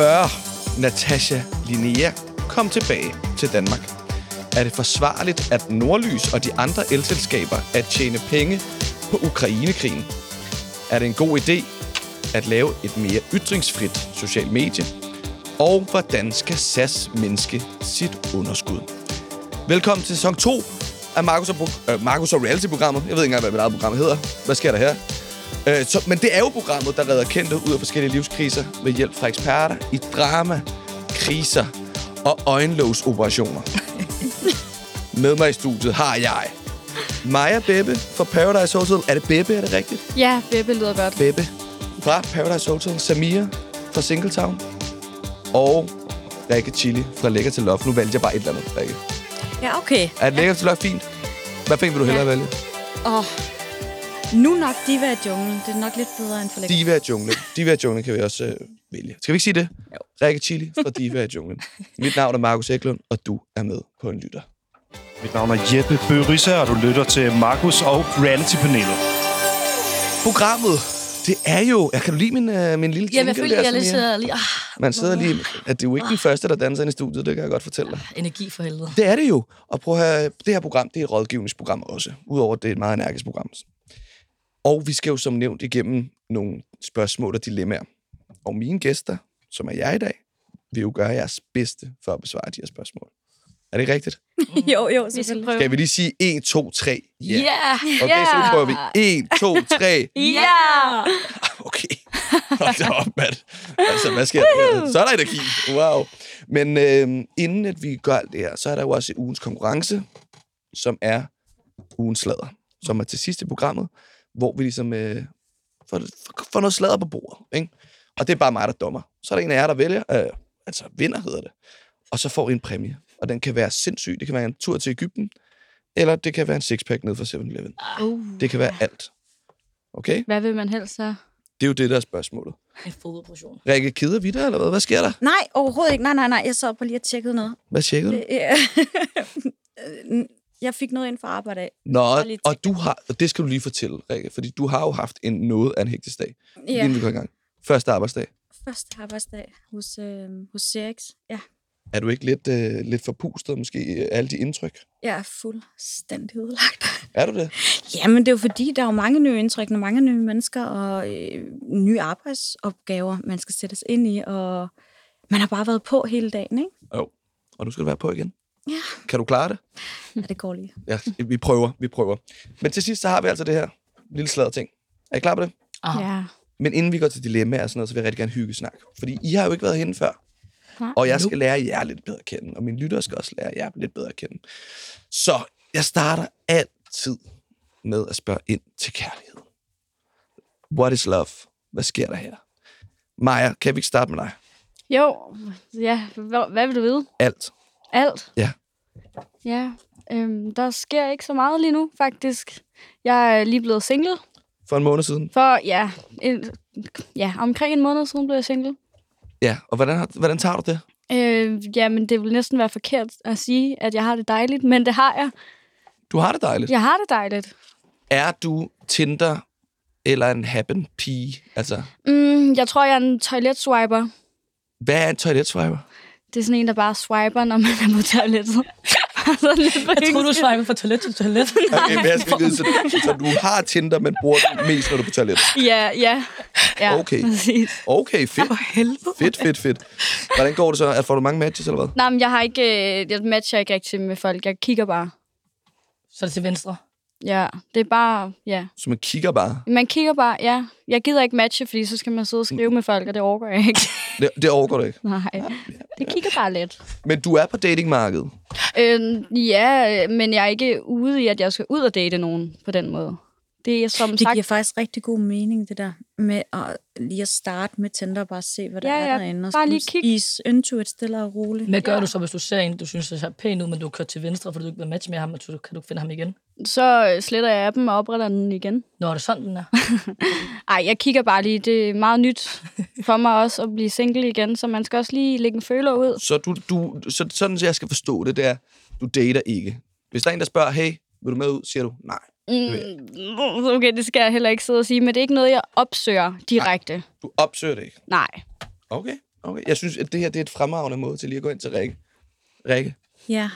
spørge Natasha Linnea kom tilbage til Danmark? Er det forsvarligt, at Nordlys og de andre elselskaber at tjene penge på Ukrainekrigen? Er det en god idé at lave et mere ytringsfrit social medie? Og hvordan skal SAS mindske sit underskud? Velkommen til sæson 2 af Markus og, Pro- øh, Markus og Reality-programmet. Jeg ved ikke engang, hvad mit eget program hedder. Hvad sker der her? Øh, så, men det er jo programmet, der redder kendte ud af forskellige livskriser med hjælp fra eksperter i drama, kriser og øjenlåsoperationer. med mig i studiet har jeg Maja Bebbe fra Paradise Hotel. Er det Bebbe, er det rigtigt? Ja, Bebbe lyder godt. Bebbe fra Paradise Hotel. Samia fra Singletown. Og Rikke Chili fra Lækker til Love. Nu valgte jeg bare et eller andet, Rikke. Ja, okay. Er Lækker til Love fint? Hvad fanden vil du hellere Ja. vælge? Åh, nu nok Diva i junglen. Det er nok lidt bedre end for lækker. Diva i junglen. Diva i junglen kan vi også øh, vælge. Skal vi ikke sige det? Jo. Rikke Chili fra Diva i junglen. Mit navn er Markus Eklund, og du er med på en lytter. Mit navn er Jeppe Bøgerisse, og du lytter til Markus og Reality-panelet. Programmet, det er jo... Jeg kan du lide min, øh, min lille Jamen, jeg føler, der, jeg er Samia? så lige... Ah, Man sidder lige... At det er jo ikke den første, der danser ind i studiet, det kan jeg godt fortælle dig. energi for helvede. Det er det jo. Og prøv at høre, det her program, det er et rådgivningsprogram også. Udover at det er et meget energisk program. Og vi skal jo som nævnt igennem nogle spørgsmål og dilemmaer. Og mine gæster, som er jeg i dag, vil jo gøre jeres bedste for at besvare de her spørgsmål. Er det rigtigt? jo, jo, Vi skal prøve. Skal vi lige sige 1, 2, 3? Ja. Ja! Okay, så nu prøver vi 1, 2, 3. Ja! Okay. Hold da op, mand. Altså, hvad sker der? Så er der energi. Wow. Men øh, inden at vi gør alt det her, så er der jo også ugens konkurrence, som er ugens sladder, som er til sidst i programmet, hvor vi ligesom øh, får, får, noget sladder på bordet. Ikke? Og det er bare mig, der dommer. Så er der en af jer, der vælger, øh, altså vinder hedder det, og så får I en præmie. Og den kan være sindssyg. Det kan være en tur til Ægypten, eller det kan være en sixpack ned fra 7-Eleven. Uh. Det kan være alt. Okay? Hvad vil man helst så? Det er jo det, der er spørgsmålet. En fodoperation. Rikke, keder vi dig, eller hvad? Hvad sker der? Nej, overhovedet ikke. Nej, nej, nej. Jeg sad på lige at tjekke noget. Hvad tjekkede du? Jeg fik noget ind fra arbejde af. Nå, og du har, og det skal du lige fortælle, Rikke, fordi du har jo haft en noget af en hektisk dag, ja. Inden vi går i gang. Første arbejdsdag. første arbejdsdag hos, øh, hos CX. Ja, Er du ikke lidt, øh, lidt forpustet, måske, alle de indtryk? jeg er fuldstændig udlagt. Er du det? Jamen, det er jo fordi, der er jo mange nye indtryk, og mange nye mennesker og øh, nye arbejdsopgaver, man skal sættes ind i, og man har bare været på hele dagen, ikke? Jo. Og nu skal du være på igen. Ja. Kan du klare det? Ja, det går lige. Ja, vi prøver, vi prøver. Men til sidst, så har vi altså det her lille sladder ting. Er I klar på det? Aha. Ja. Men inden vi går til dilemmaer og sådan noget, så vil jeg rigtig gerne hygge snak. Fordi I har jo ikke været herinde før. Nej. Og jeg skal lære jer lidt bedre at kende, og mine lyttere skal også lære jer lidt bedre at kende. Så jeg starter altid med at spørge ind til kærlighed. What is love? Hvad sker der her? Maja, kan vi ikke starte med dig? Jo, ja. Hvad, hvad vil du vide? Alt. Alt? Ja. Ja. Øhm, der sker ikke så meget lige nu, faktisk. Jeg er lige blevet single. For en måned siden. For, ja, en, ja omkring en måned siden blev jeg single. Ja, og hvordan, har- hvordan tager du det? Øh, ja, men det vil næsten være forkert at sige, at jeg har det dejligt, men det har jeg. Du har det dejligt. Jeg har det dejligt. Er du Tinder eller en happen pige? Altså, Mm, jeg tror, jeg er en toiletswiper. hvad er en toiletswiper? Det er sådan en, der bare swiper, når man er på toilettet. for Jeg tror du swiper fra toilet til toilet. Okay, men jeg skal vide, så, så du har Tinder, men bruger den mest, når du er på toilettet? Ja, ja. ja Okay. Præcis. Okay, fedt. Fedt, fedt, fedt. Hvordan går det så? Er- Får du mange matches, eller hvad? Nej, men jeg har ikke... øh, Jeg matcher ikke rigtig med folk. Jeg kigger bare. Så er det til venstre. Ja, det er bare... Ja. Så man kigger bare. Man kigger bare, ja. Jeg gider ikke matche, fordi så skal man sidde og skrive med folk, og det overgår jeg ikke. Det, det overgår du ikke. Nej, det kigger bare lidt. Men du er på datingmarkedet. Øh, ja, men jeg er ikke ude i, at jeg skal ud og date nogen på den måde. Det er som Det sagt... giver faktisk rigtig god mening, det der med at lige at starte med Tinder og bare se, hvad der Ja, er ja, derinde. Og bare så lige kig. Ease into it stille og roligt. Hvad gør du så, hvis du ser en, du synes, der ser pæn ud, men du har kørt til venstre, fordi du ikke vil matche med ham, og så kan du finde ham igen? Så sletter jeg appen og opretter den igen. Nå, er det sådan, den er? Ej, jeg kigger bare lige. Det er meget nyt for mig også at blive single igen, så man skal også lige lægge en føler ud. Så, du, du, så sådan, så jeg skal forstå det, det er, du dater ikke. Hvis der er en, der spørger, hey, vil du med ud, siger du nej. Mm, okay, det skal jeg heller ikke sidde og sige, men det er ikke noget, jeg opsøger direkte. Du opsøger det ikke. Nej. Okay. Okay. Jeg synes, at det her det er et fremragende måde til lige at gå ind til Rikke. Rikke, Ja.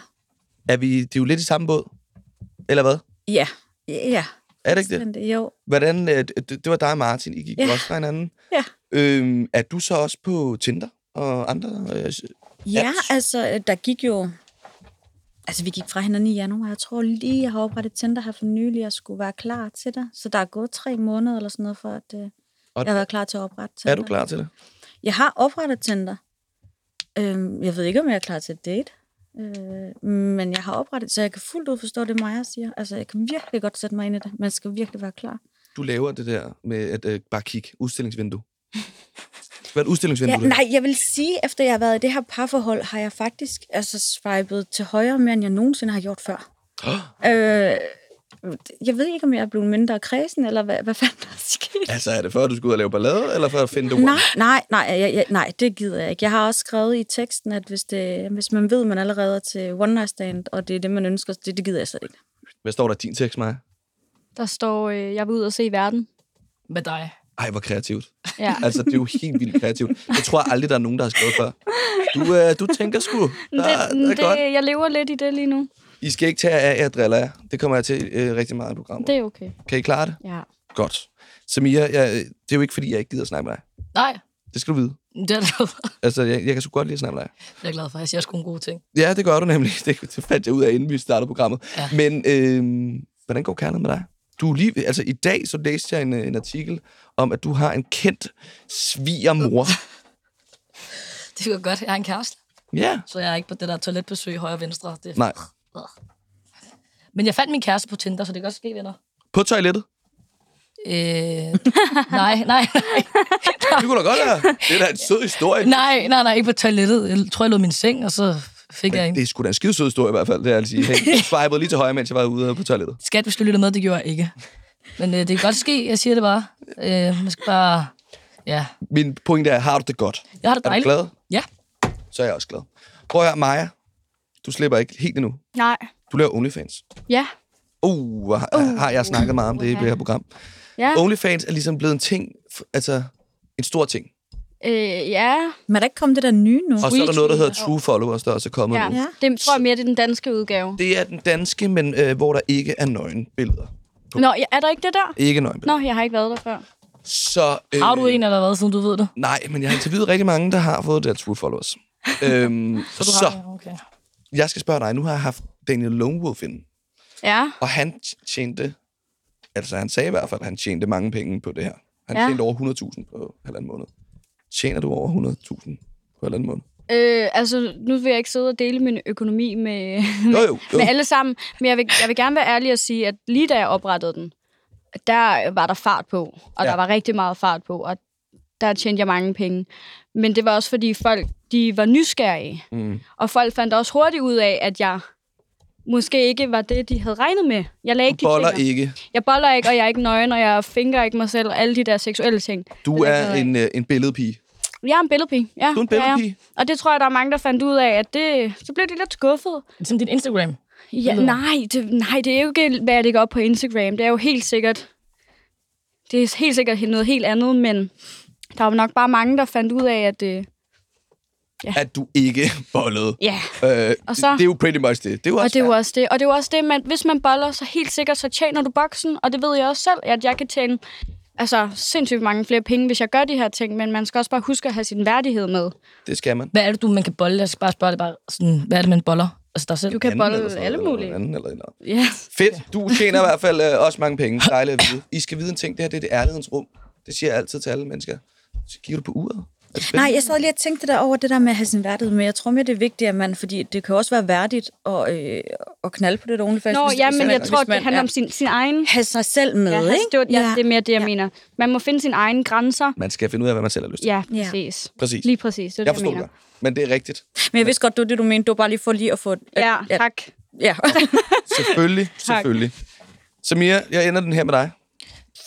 er vi, det er jo lidt i samme båd. Eller hvad? Ja. Ja. Er det ikke det? Jo. Hvordan, øh, det, det var dig og Martin, I gik ja. Ja. også fra hinanden. Ja. Øhm, er du så også på Tinder og andre? Øh, Ja, apps? altså, der gik jo... Altså, vi gik fra hinanden i januar. Jeg tror lige, jeg har oprettet Tinder her for nylig, jeg skulle være klar til det. Så der er gået tre måneder eller sådan noget, for at øh, Og jeg har været klar til at oprette Tinder. er du klar til det? Jeg har oprettet Tinder. Øhm, jeg ved ikke, om jeg er klar til et date. Øh, men jeg har oprettet, så jeg kan fuldt ud forstå det, Maja siger. Altså, jeg kan virkelig godt sætte mig ind i det. Man skal virkelig være klar. Du laver det der med at øh, bare kigge. Udstillingsvindue. Hvad er et udstillingsvindue? Ja, nej, jeg vil sige, efter jeg har været i det her parforhold, har jeg faktisk altså, swipet til højre mere, end jeg nogensinde har gjort før. øh, jeg ved ikke, om jeg er blevet mindre kredsen, eller hvad, hvad fanden der er sket. Altså, er det at du skal ud og lave ballade, eller for at finde det Nej, nej, nej, jeg, jeg, nej, det gider jeg ikke. Jeg har også skrevet i teksten, at hvis, det, hvis man ved, at man allerede er til one night stand, og det er det, man ønsker, det, det gider jeg slet ikke. Hvad står der i din tekst, Maja? Der står, øh, jeg vil ud og se verden. Med dig. Ej, hvor kreativt. Ja. Altså, det er jo helt vildt kreativt. Jeg tror aldrig, der er nogen, der har skrevet før. Du, øh, du tænker sgu. Der, det, der er det, godt. jeg lever lidt i det lige nu. I skal ikke tage af, jeg driller jer. Det kommer jeg til øh, rigtig meget i programmet. Det er okay. Kan I klare det? Ja. Godt. Samia, jeg, det er jo ikke, fordi jeg ikke gider snakke med dig. Nej, Det skal du vide. det er, for. Altså, jeg, jeg kan så godt lide at snakke med dig. jeg er glad for. Jeg siger sgu en god ting. Ja, det gør du nemlig. Det, det fandt jeg ud af, inden vi startede programmet. Ja. Men øh, hvordan går kærligheden med dig? Du lige, altså i dag så læste jeg en, øh, en artikel om, at du har en kendt svigermor. Det går godt. Jeg har en kæreste, ja. så jeg er ikke på det der toiletbesøg højre og venstre. Det. Nej. Men jeg fandt min kæreste på Tinder, så det kan også ske, venner. På toilettet? Øh, nej, nej, nej. Det kunne da godt være. Det er da en sød historie. Nej, nej, nej, ikke på toilettet. Jeg tror, jeg i min seng, og så fik jeg en. Det er sgu da en skide sød historie i hvert fald, det er at sige. Hey, swipede lige til højre, mens jeg var ude på toilettet. Skat, hvis du lytter med, det gjorde jeg ikke. Men øh, det kan godt ske, jeg siger det bare. Øh, man skal bare... Ja, Min pointe er, har du det godt? jeg har det Er du dejligt. glad? Ja. Så er jeg også glad. Prøv at høre, Maja. Du slipper ikke helt endnu. Nej. Du laver OnlyFans. Ja. Uh, har, har jeg snakket meget om det i det her program. Ja. OnlyFans er ligesom blevet en ting, altså en stor ting. Øh, ja. Men er der ikke kommet det der nye nu? Og så er der noget, der hedder True Followers, der også er kommet ja. nu. Ja. Det tror jeg mere, det er den danske udgave. Det er den danske, men øh, hvor der ikke er nøgenbilleder. Nå, ja, er der ikke det der? Ikke nøgenbilleder. Nå, jeg har ikke været der før. Så, øh, Har du en eller hvad, siden du ved det? Nej, men jeg har interviewet rigtig mange, der har fået det True Followers. øhm, Så så, har Okay. jeg skal spørge dig. Nu har jeg haft Daniel Lone Wolf inde, Ja. og han tjente, altså han sagde i hvert fald, at han tjente mange penge på det her. Han Ja. tjente over 100.000 på halvanden måned. Tjener du over 100.000 på halvanden måned? Øh, altså, nu vil jeg ikke sidde og dele min økonomi med, Jo, jo, jo. med alle sammen, men jeg vil, jeg vil gerne være ærlig og sige, at lige da jeg oprettede den, der var der fart på, og Ja. der var rigtig meget fart på, og der tjente jeg mange penge. Men det var også, fordi folk de var nysgerrige, Mm. og folk fandt også hurtigt ud af, at jeg måske ikke var det, de havde regnet med. Jeg lagde ikke Du boller de ting. ikke. Jeg boller ikke, og jeg er ikke nøgen, og jeg finger ikke mig selv, og alle de der seksuelle ting. Du er en, øh, en billedpige. Jeg er en billedpige. Ja, Du er en det jeg. billedpige. Og det tror jeg, der er mange, der fandt ud af, at det, så blev de lidt skuffet. Som din Instagram. Ja, nej, det, nej, det er jo ikke, hvad jeg lægger op på Instagram. Det er jo helt sikkert, det er helt sikkert noget helt andet, men der var nok bare mange, der fandt ud af, at det, At du ikke bollede. ja, Øh, Og så- det er jo pretty much det. Det er jo og også det er jo også det. Og det er jo også det, man, hvis man boller, så helt sikkert, så tjener du boksen, og det ved jeg også selv, at jeg kan tjene altså, sindssygt mange flere penge, hvis jeg gør de her ting, men man skal også bare huske at have sin værdighed med. Det skal man. Hvad er det, du man kan bolle? Jeg skal bare spørge dig bare sådan, hvad er det, man boller? Altså dig selv? Du kan Anden bolle sådan alle mulige. Eller anden, eller, eller. Ja. Fedt. Du tjener i hvert fald øh, også mange penge. Dejligt at vide. I skal vide en ting. Det her det er det ærlighedens rum. Det siger jeg altid til alle mennesker. Så kigger du på uret. Nej, jeg sad lige og tænkte der over det der med at have sin værdighed, men jeg tror mere, det er vigtigt, at man, fordi det kan også være værdigt at, øh, at knalde på det der OnlyFans. Nå, hvis- ja, men man- jeg tror, man det handler er- om sin, sin egen... have sig selv med, Ja, ikke? det, var, ja, det er mere det, jeg Ja. mener. Man må finde sine egne grænser. Man skal finde ud af, hvad man selv har lyst til. Ja, Ja. præcis. Præcis. Lige præcis, det er Jeg det, forstår jeg det. mener. Men det er rigtigt. Men jeg vidste godt, det var det, du mente. Det var bare lige for lige at få... At, Ja, at, tak. ja. Selvfølgelig. selvfølgelig. Samir, jeg ender den her med dig.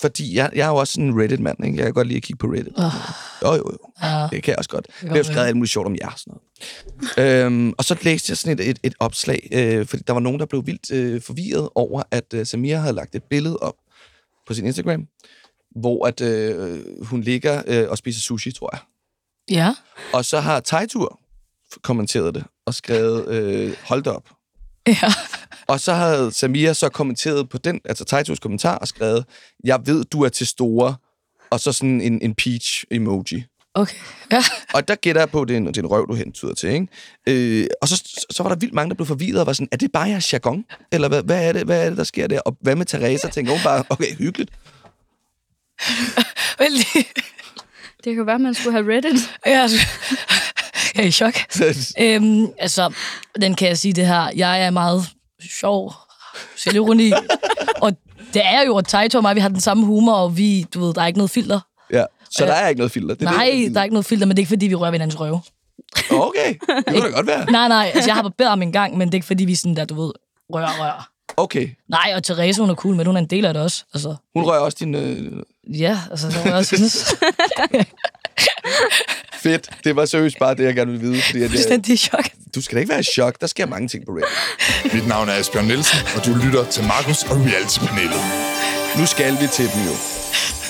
Fordi jeg, jeg er jo også en Reddit-mand, ikke? Jeg kan godt lide at kigge på Reddit. Jo, jo, jo. Ja. Det kan jeg også godt. Det godt skrevet alt muligt sjovt om jer og sådan noget. øhm, og så læste jeg sådan et, et, et opslag, øh, fordi der var nogen, der blev vildt øh, forvirret over, at øh, Samir havde lagt et billede op på sin Instagram, hvor at øh, hun ligger øh, og spiser sushi, tror jeg. Ja. Og så har Tejtur kommenteret det og skrevet, øh, hold da op. Ja. Og så havde Samia så kommenteret på den, altså Tejturs kommentar, og skrevet, jeg ved, du er til store, og så sådan en, en peach-emoji. Okay. Ja. Og der gætter jeg på, at det er en, det er en røv, du hentyder til, ikke? Øh, og så, så var der vildt mange, der blev forvirret og var sådan, er det bare jeres jargon? Eller hvad, hvad, er det, hvad er det, der sker der? Og hvad med Teresa? Tænker hun bare, okay, hyggeligt. Vel, Det kan være, at man skulle have Reddit. jeg, er, jeg er i chok. Øhm, altså, den kan jeg sige det her. Jeg er meget sjov, selvironi. og det er jo, at Taito og mig, vi har den samme humor, og vi, du ved, der er ikke noget filter. ja. Så der er ikke noget filter? Det Nej, det, der er ikke noget filter, men det er ikke, fordi vi rører ved hinandens røve. Okay, det kunne da godt være. Nej, nej, altså jeg har barberet ham en gang, men det er ikke, fordi vi sådan der, du ved, rører, rører. Okay, Nej, og Therese, hun er cool, men hun er en del af det også. Altså, hun rører også din... Øh... ja, altså, så jeg også synes. Fedt. Det var seriøst bare det, jeg gerne ville vide. Fordi at, jeg, Fuldstændig i chok. du skal da ikke være i chok. Der sker mange ting på Reddit. Mit navn er Asbjørn Nielsen, og du lytter til Markus og Reality-panelet. Nu skal vi til dem jo.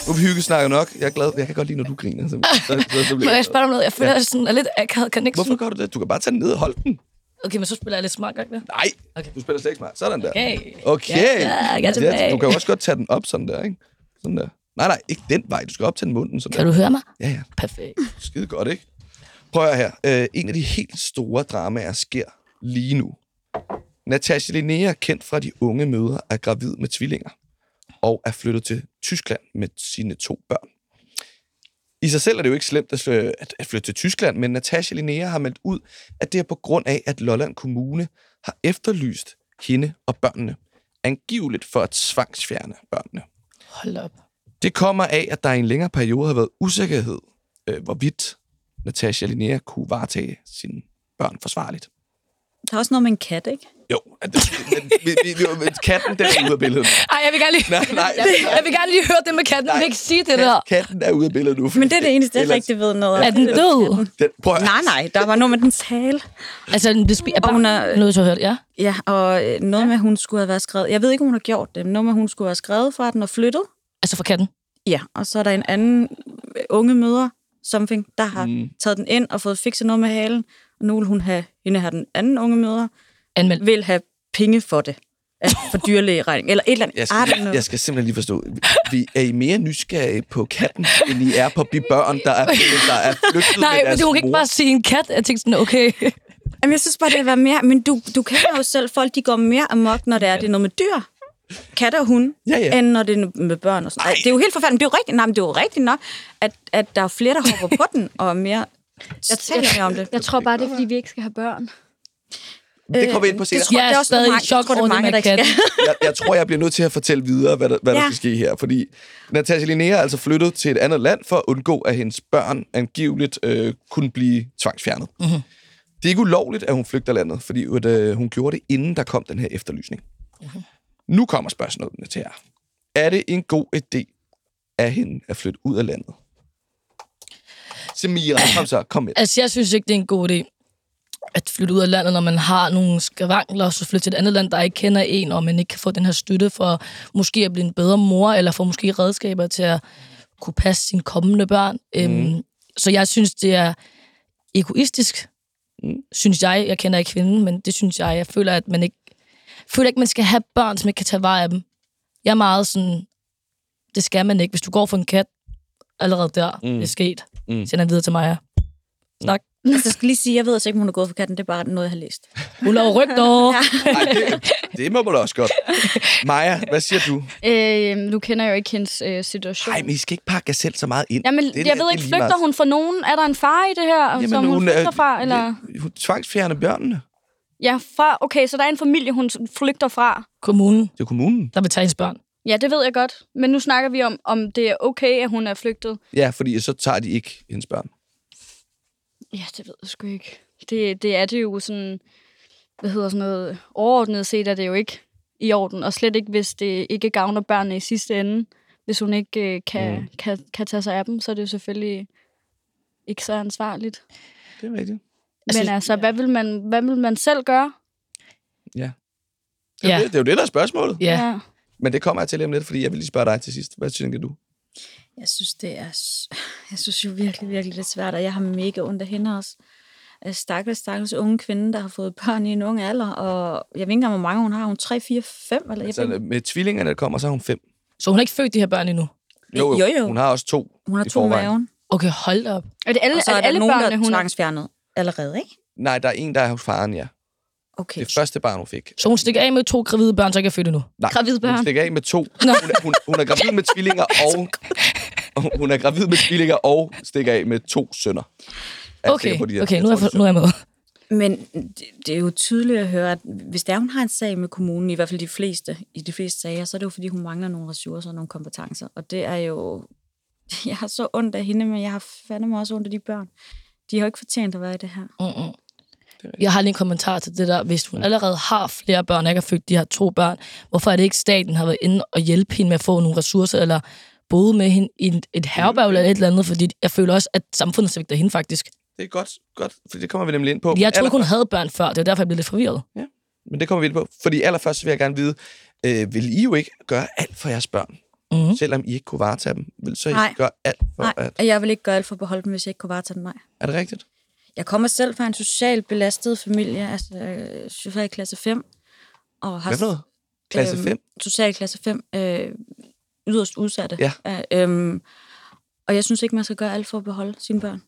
Nu vi hygget snakket nok. Jeg er glad. Jeg kan godt lide, når du griner. Så, så, så, så Må jeg spørge dig om noget? Jeg føler, ja. sådan er lidt akavet connection. Hvorfor gør du det? Du kan bare tage den ned og holde den. Okay, men så spiller jeg lidt smart, gør ikke det? Nej, Okay. du spiller slet ikke smart. Sådan der. Okay. Okay. Ja, jeg er tilbage. du kan jo også godt tage den op sådan der, ikke? Sådan der. Nej, nej, ikke den vej. Du skal op til den munden. Sådan Kan der. du høre mig? Ja, ja. Perfekt. Skide godt, ikke? Prøv her. Øh, en af de helt store dramaer sker lige nu. Natasha Linnea, kendt fra de unge møder, er gravid med tvillinger og er flyttet til Tyskland med sine to børn. I sig selv er det jo ikke slemt at flytte, at- at flytte til Tyskland, men Natasha Linnea har meldt ud, at det er på grund af, at Lolland Kommune har efterlyst hende og børnene, angiveligt for at tvangsfjerne børnene. Hold op. Det kommer af, at der i en længere periode har været usikkerhed, øh, hvorvidt Natasha Linnea kunne varetage sine børn forsvarligt. Der er også noget med en kat, ikke? Jo, at det, men, vi, vi, vi, katten den er ude af billedet. Ej, jeg vil gerne lige, Nej, nej. jeg, vil, jeg vil gerne lige høre det med katten. Jeg vil ikke sige det der. Katten er ude af billedet nu. Men det er det eneste, jeg Ellers- rigtig ved noget om. Er den død? Den, prøv at, Nej, nej, der var noget med dens hale. Altså, den blev spi- Og hun er- Noget, du har hørt, ja. Ja, og øh, noget med, at hun skulle have været skrevet. Jeg ved ikke, om hun har gjort det, men noget med, at hun skulle have skrevet fra den og flyttet. Altså for katten. Ja, og så er der en anden øh, unge møder, something, der har Mm. taget den ind og fået fikset noget med halen. Og nu vil hun have, hende her den anden unge møder, Anmeld. vil have penge for det. For dyrlægeregning, eller et eller andet. jeg, skal, know. jeg skal simpelthen lige forstå. Vi, er I mere nysgerrige på katten, end I er på de børn, der er, der er flygtet Nej, med men hun kan ikke bare sige en kat. Jeg tænkte sådan, okay. Jamen, jeg synes bare, det vil være mere... Men du, du kender jo selv, folk de går mere amok, når det er, det er noget med dyr. Katter og hunde, Ja, ja. end når det er med børn og sådan noget. Det er jo helt forfærdeligt. Det er jo rigtigt, nej, men det er jo rigtigt nok, at, at der er flere, der hopper på den, og mere... Jeg taler mere om det. Jeg tror bare, det er, fordi vi ikke skal have børn. Det kommer vi ind på senere. Det tror Jeg er det også stadig i mange- chok jeg tror, det er over det mange, der jeg, jeg tror, jeg bliver nødt til at fortælle videre, hvad der, hvad der Ja. skal ske her. Fordi Natasha Linnea er altså flyttet til et andet land for at undgå, at hendes børn angiveligt øh, kunne blive tvangsfjernet. Mhm. Mm-hmm. Det er ikke ulovligt, at hun flygter landet, fordi at, øh, hun gjorde det, inden der kom den her efterlysning. Mhm. Mm-hmm. Nu kommer spørgsmålet til jer. Er det en god idé af hende at flytte ud af landet? Samira, kom så, kom med. Altså, jeg synes ikke, det er en god idé at flytte ud af landet, når man har nogle skavankler, og så flytte til et andet land, der ikke kender en, og man ikke kan få den her støtte for måske at blive en bedre mor, eller få måske redskaber til at kunne passe sine kommende børn. Mm. Øhm, så jeg synes, det er egoistisk, mm. synes jeg. Jeg kender ikke kvinden, men det synes jeg. Jeg føler, at man ikke, føler ikke, man skal have børn, som ikke kan tage vare af dem. Jeg er meget sådan, det skal man ikke. Hvis du går for en kat, allerede der, mm. det er sket. Mm. Mm. Sender videre til mig. Snak. Altså, jeg skal lige sige, jeg ved altså ikke, om hun er gået for katten. Det er bare noget, jeg har læst. Hun laver rygter. ja. Ej, det, det må man da også godt. Maja, hvad siger du? Øh, du kender jo ikke hendes øh, situation. Nej, men I skal ikke pakke jer selv så meget ind. Jamen, Det jeg det ved er ikke, flygter meget. hun fra nogen? Er der en far i det her, Jamen, som hun, hun flygter fra? Eller? Hun tvangsfjerner børnene. Ja, fra, okay, så der er en familie, hun flygter fra. Kommunen, Det er kommunen. der vil tage hendes børn. Ja, det ved jeg godt. Men nu snakker vi om, om det er okay, at hun er flygtet. Ja, fordi så tager de ikke hendes børn. Ja, det ved jeg sgu ikke. Det, det er det jo sådan, hvad hedder sådan noget, overordnet set er det jo ikke i orden, og slet ikke, hvis det ikke gavner børnene i sidste ende. Hvis hun ikke øh, kan, mm. kan, kan tage sig af dem, så er det jo selvfølgelig ikke så ansvarligt. Det er rigtigt. Altså, Men altså, hvad vil, man, hvad vil man selv gøre? Ja. Det er, Ja. det, det er jo det, der er spørgsmålet. Ja. Men det kommer jeg til lige om lidt, fordi jeg vil lige spørge dig til sidst. Hvad tænker du? Jeg synes, det er... Jeg synes jo virkelig, virkelig, det er svært, og jeg har mega ondt af hende også. Øh, Stakkels, stakkels unge kvinde, der har fået børn i en ung alder, og jeg ved ikke engang, hvor mange hun har. Hun er 3, 4, 5, eller jeg Så ved, med tvillingerne, der kommer, så er hun fem. Så hun har ikke født de her børn endnu? Jo, jo. Jo, jo. Hun har også to hun har to i maven. Okay, hold da op. Er det alle, Og så er er der alle nogen, der børnene, er hun er... tvangsfjernet allerede, ikke? Nej, der er en, der er hos faren, ja. Okay. Det første barn, hun fik. Så hun stikker af med to gravide børn, så ikke er født endnu? Nej, Gravide børn. Hun stikker af med to. Hun er, hun, hun er gravid med tvillinger, og hun er gravid med tvillinger, og stikker af med to sønner. Er jeg Okay, på, de her- okay nu, er jeg, nu er jeg med. Men det, det er jo tydeligt at høre, at hvis der hun har en sag med kommunen, i hvert fald de fleste, i de fleste sager, så er det jo fordi, hun mangler nogle ressourcer og nogle kompetencer. Og det er jo... Jeg har så ondt af hende, men jeg har fandme også ondt af de børn. De har jo ikke fortjent at være i det her. Mm-mm. Jeg har lige en kommentar til det der. Hvis hun allerede har flere børn, og ikke har født de her to børn, hvorfor er det ikke staten har været inde og hjælpe hende med at få nogle ressourcer, eller boet med hende i et, et herberg eller et eller andet? Fordi jeg føler også, at samfundet svigter hende faktisk. Det er godt, godt, for det kommer vi nemlig ind på. Jeg troede, Aller- hun havde børn før. Det var derfor, jeg blev lidt forvirret. Men det kommer vi ind på. Fordi allerførst vil jeg gerne vide, øh, vil I jo ikke gøre alt for jeres børn? Mhm. Selvom I ikke kunne varetage dem? Vil så I Nej. gøre alt for Nej, at... jeg vil ikke gøre alt for at beholde dem, hvis jeg ikke kunne varetage dem. Nej. Er det rigtigt? Jeg kommer selv fra en socialt belastet familie, altså øh, social klasse 5. Og har Hvad for noget? Klasse 5? Social klasse 5. Øh, yderst udsatte. Ja. Øh, øhm, og jeg synes ikke, man skal gøre alt for at beholde sine børn.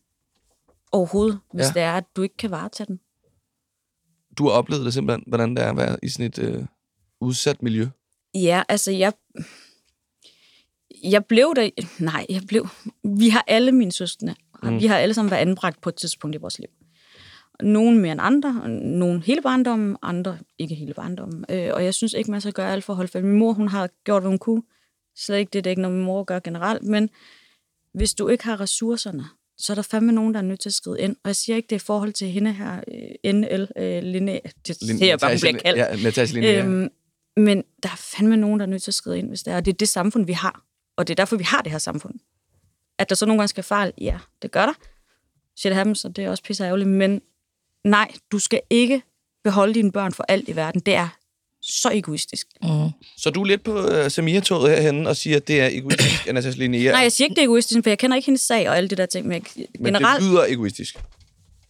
Overhovedet, hvis ja. det er, at du ikke kan varetage dem. Du har oplevet det simpelthen, hvordan det er at være i sådan et øh, udsat miljø. Ja, altså jeg... Jeg blev der... Nej, jeg blev... Vi har alle mine søskende. Mm. Vi har alle sammen været anbragt på et tidspunkt i vores liv. Nogle mere end andre. Nogle hele barndommen, andre ikke hele barndommen. Øh, og jeg synes ikke, man skal gøre alt for at holde fast. Min mor, hun har gjort, hvad hun kunne. Slet ikke det, det er ikke noget, min mor gør generelt. Men hvis du ikke har ressourcerne, så er der fandme nogen, der er nødt til at skride ind. Og jeg siger ikke, det er i forhold til hende her, øh, NL, øh, Linne, det ser jeg bare, hun bliver kaldt. Ja, Natasha Linné. Øhm, Øhm, men der er fandme nogen, der er nødt til at skride ind, hvis det er. Og det er det samfund, vi har. Og det er derfor, vi har det her samfund. At der så nogle gange skal fejl, ja, det gør der. Shit happens, og det er også pisse ærgerligt. Men nej, du skal ikke beholde dine børn for alt i verden. Det er så egoistisk. Mm. så du er lidt på uh, Samia-toget herhenne og siger, at det er egoistisk af Natasha Linné. Nej, jeg siger ikke, det er egoistisk, for jeg kender ikke hendes sag og alle de der ting. Men jeg- men generelt, det lyder egoistisk.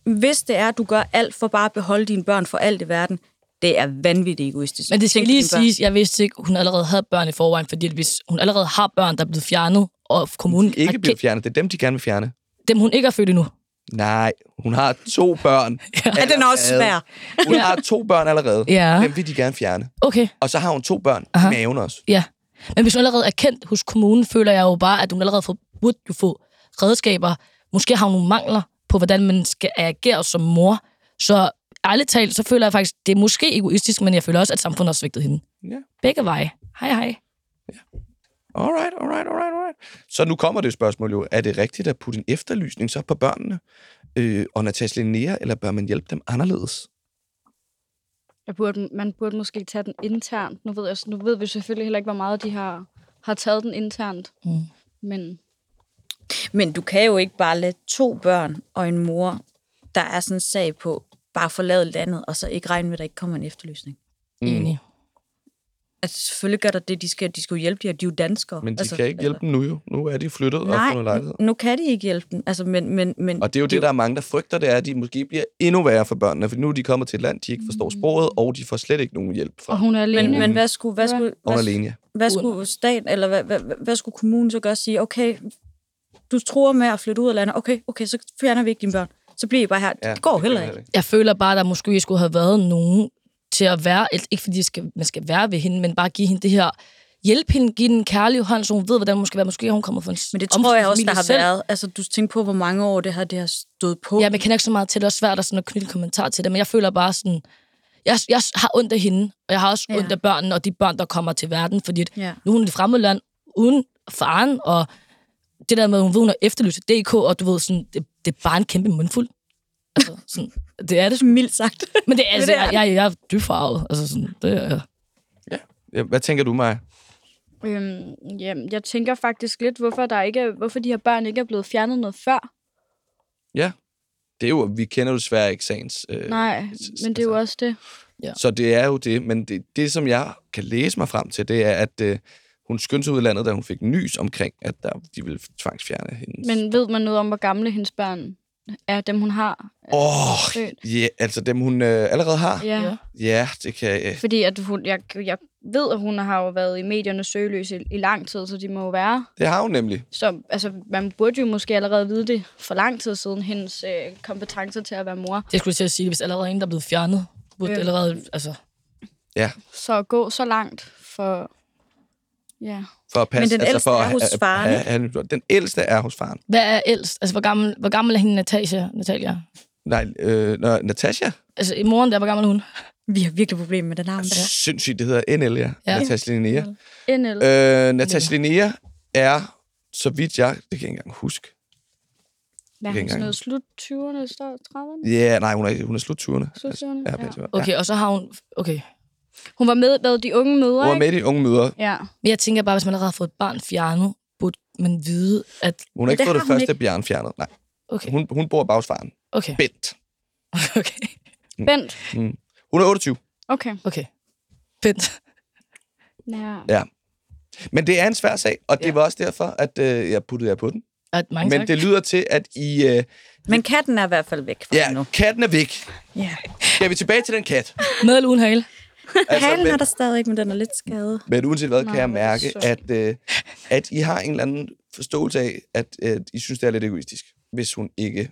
hvis det er, at du gør alt for bare at beholde dine børn for alt i verden, det er vanvittigt egoistisk. Men det skal lige siges, jeg vidste ikke, hun allerede havde børn i forvejen, fordi hvis hun allerede har børn, der er blevet fjernet, og kommunen Ikke kendt fjernet. Det er dem, de gerne vil fjerne. dem, hun ikke har født endnu. Nej, hun har to børn. Ja, den er også svær. Hun har to børn allerede. Ja. Dem vil de gerne fjerne. Okay, Og så har hun to børn Aha. i maven også. ja. Men hvis hun allerede er kendt hos kommunen, føler jeg jo bare, at hun allerede får, burde jo få redskaber. Måske har hun nogle mangler på, hvordan man skal agere som mor. Så ærligt talt, så føler jeg faktisk, det er måske egoistisk, men jeg føler også, at samfundet har svigtet hende. Ja. Begge veje. Hej, hej. Alright, alright, alright, alright. Så nu kommer det spørgsmål jo. Er det rigtigt at putte en efterlysning så på børnene øh, og Natasha Linnea, eller bør man hjælpe dem anderledes? Jeg burde, man burde måske tage den internt. Nu ved, jeg, nu ved vi selvfølgelig heller ikke, hvor meget de har, har taget den internt. Mm. Men Men du kan jo ikke bare lade to børn og en mor, der er sådan en sag på, bare forlade landet, og så ikke regne med, at der ikke kommer en efterlysning. Enig. Altså selvfølgelig gør der det, de skal, de skal jo hjælpe de her, de er jo danskere. Men de altså, kan ikke hjælpe dem nu jo. Nu er de flyttet og Nej, fundet lejlighed. nu kan de ikke hjælpe dem. Altså, men, men, men, Og det er jo det, der er mange, der frygter, det er, at de måske bliver endnu værre for børnene, for nu er de kommet til et land, de ikke forstår sproget, og de får slet ikke nogen hjælp fra. og hun er alene. men, men hvad skulle, hvad skulle, Hun er hvad, alene, ja. hvad skulle staten, eller hvad, hvad, hvad, hvad skulle kommunen så gøre sige, okay, du tror med at flytte ud af landet, okay, okay, så fjerner vi ikke dine børn. Så bliver I bare her. ja. det går heller ikke. Jeg føler bare, at der måske skulle have været nogen til at være, ikke fordi det skal, man skal være ved hende, men bare give hende det her, hjælpe hende, give hende en kærlig hånd, så hun ved, hvordan hun skal være. Måske hun kommet fra en Men det tror jeg også, der har selv. været. Altså, du tænker på, hvor mange år det her, det har stået på. Ja, men jeg kender ikke så meget til det, og svært at, sådan at knytte en kommentar til det, men jeg føler bare sådan, jeg, jeg har ondt af hende, og jeg har også Ja. ondt af børnene, og de børn, der kommer til verden, fordi Ja. nu er hun i et fremmed land, uden faren, og det der med, at hun ved, hun har efterlyst DK, og du ved, sådan, det, det er bare en kæmpe mundfuld. Altså, sådan, det er det sgu. Mildt sagt. Men det er, altså, det er jeg, jeg, jeg er dybt farvet. Altså, sådan, det er, ja. Hvad tænker du, Maja? Øhm, jamen, jeg tænker faktisk lidt, hvorfor, der ikke er, hvorfor de her børn ikke er blevet fjernet noget før. Ja, det er jo, vi kender jo desværre ikke sagens... Øh, Nej, men det er jo altså, også det. Så det er jo det, men det, det, som jeg kan læse mig frem til, det er, at øh, Hun skyndte sig ud i landet, da hun fik nys omkring, at der, de ville tvangsfjerne hendes... Men ved man noget om, hvor gamle hendes børn er, dem hun har? Åh, født? ja, altså dem hun øh, allerede har? Ja. Ja. Ja, det kan... Øh, Fordi at hun, jeg, jeg ved, at hun har jo været i medierne søgeløs i, i lang tid, så de må jo være. det har hun nemlig. Så altså, man burde jo måske allerede vide det for lang tid siden, hendes øh, kompetencer til at være mor. Det skulle jeg til at sige, hvis allerede en, der er blevet fjernet, burde Ja. det allerede, altså, Så at gå så langt for... Ja. For at passe, Men den ældste for er at- hos at- at- faren, at- at- at- Den ældste er hos faren. hvad er ældst? Altså, hvor gammel, hvor gammel er hende Natasha? Natalia? Nej, øh, nå, Natasha? Altså, i morgen der, hvor gammel er hun? Vi har virkelig problemer med det navn. Der. Sindssygt, det hedder NL, ja. Ja. Natasha Linnea. NL. Øh, Natasha Linnea er, så vidt jeg... Det kan jeg ikke engang huske. Hvad er hun, sådan noget slut 20'erne, start 30'erne? Ja, nej, hun er, hun er slut 20'erne. Slut 20'erne, Ja, ja. ja. Okay, og så har hun... Okay. Hun var med, med de unge mødre, Hun var med i de unge møder. Ja. Men jeg tænker bare, hvis man allerede har fået et barn fjernet, burde man vide, at... Hun har ikke det fået det første ikke. bjørn fjernet. Nej, Okay, hun, hun bor bag faren. okay, Bent. okay, Bent. Hun er 28. Okay. okay. Fedt. Ja. Ja. Men det er en svær sag, og det Ja. var også derfor, at øh, jeg puttede jer på den. At mange Men tak. det lyder til, at I... Øh, Men katten er i hvert fald væk fra ja, nu. katten er væk. Ja. Skal vi tilbage til den kat? Med eller uden hale? Altså, Halen men- er der stadig, men den er lidt skadet. Men uanset hvad, Nå, kan jeg mærke, at, øh, at I har en eller anden forståelse af, at øh, I synes, det er lidt egoistisk, hvis hun ikke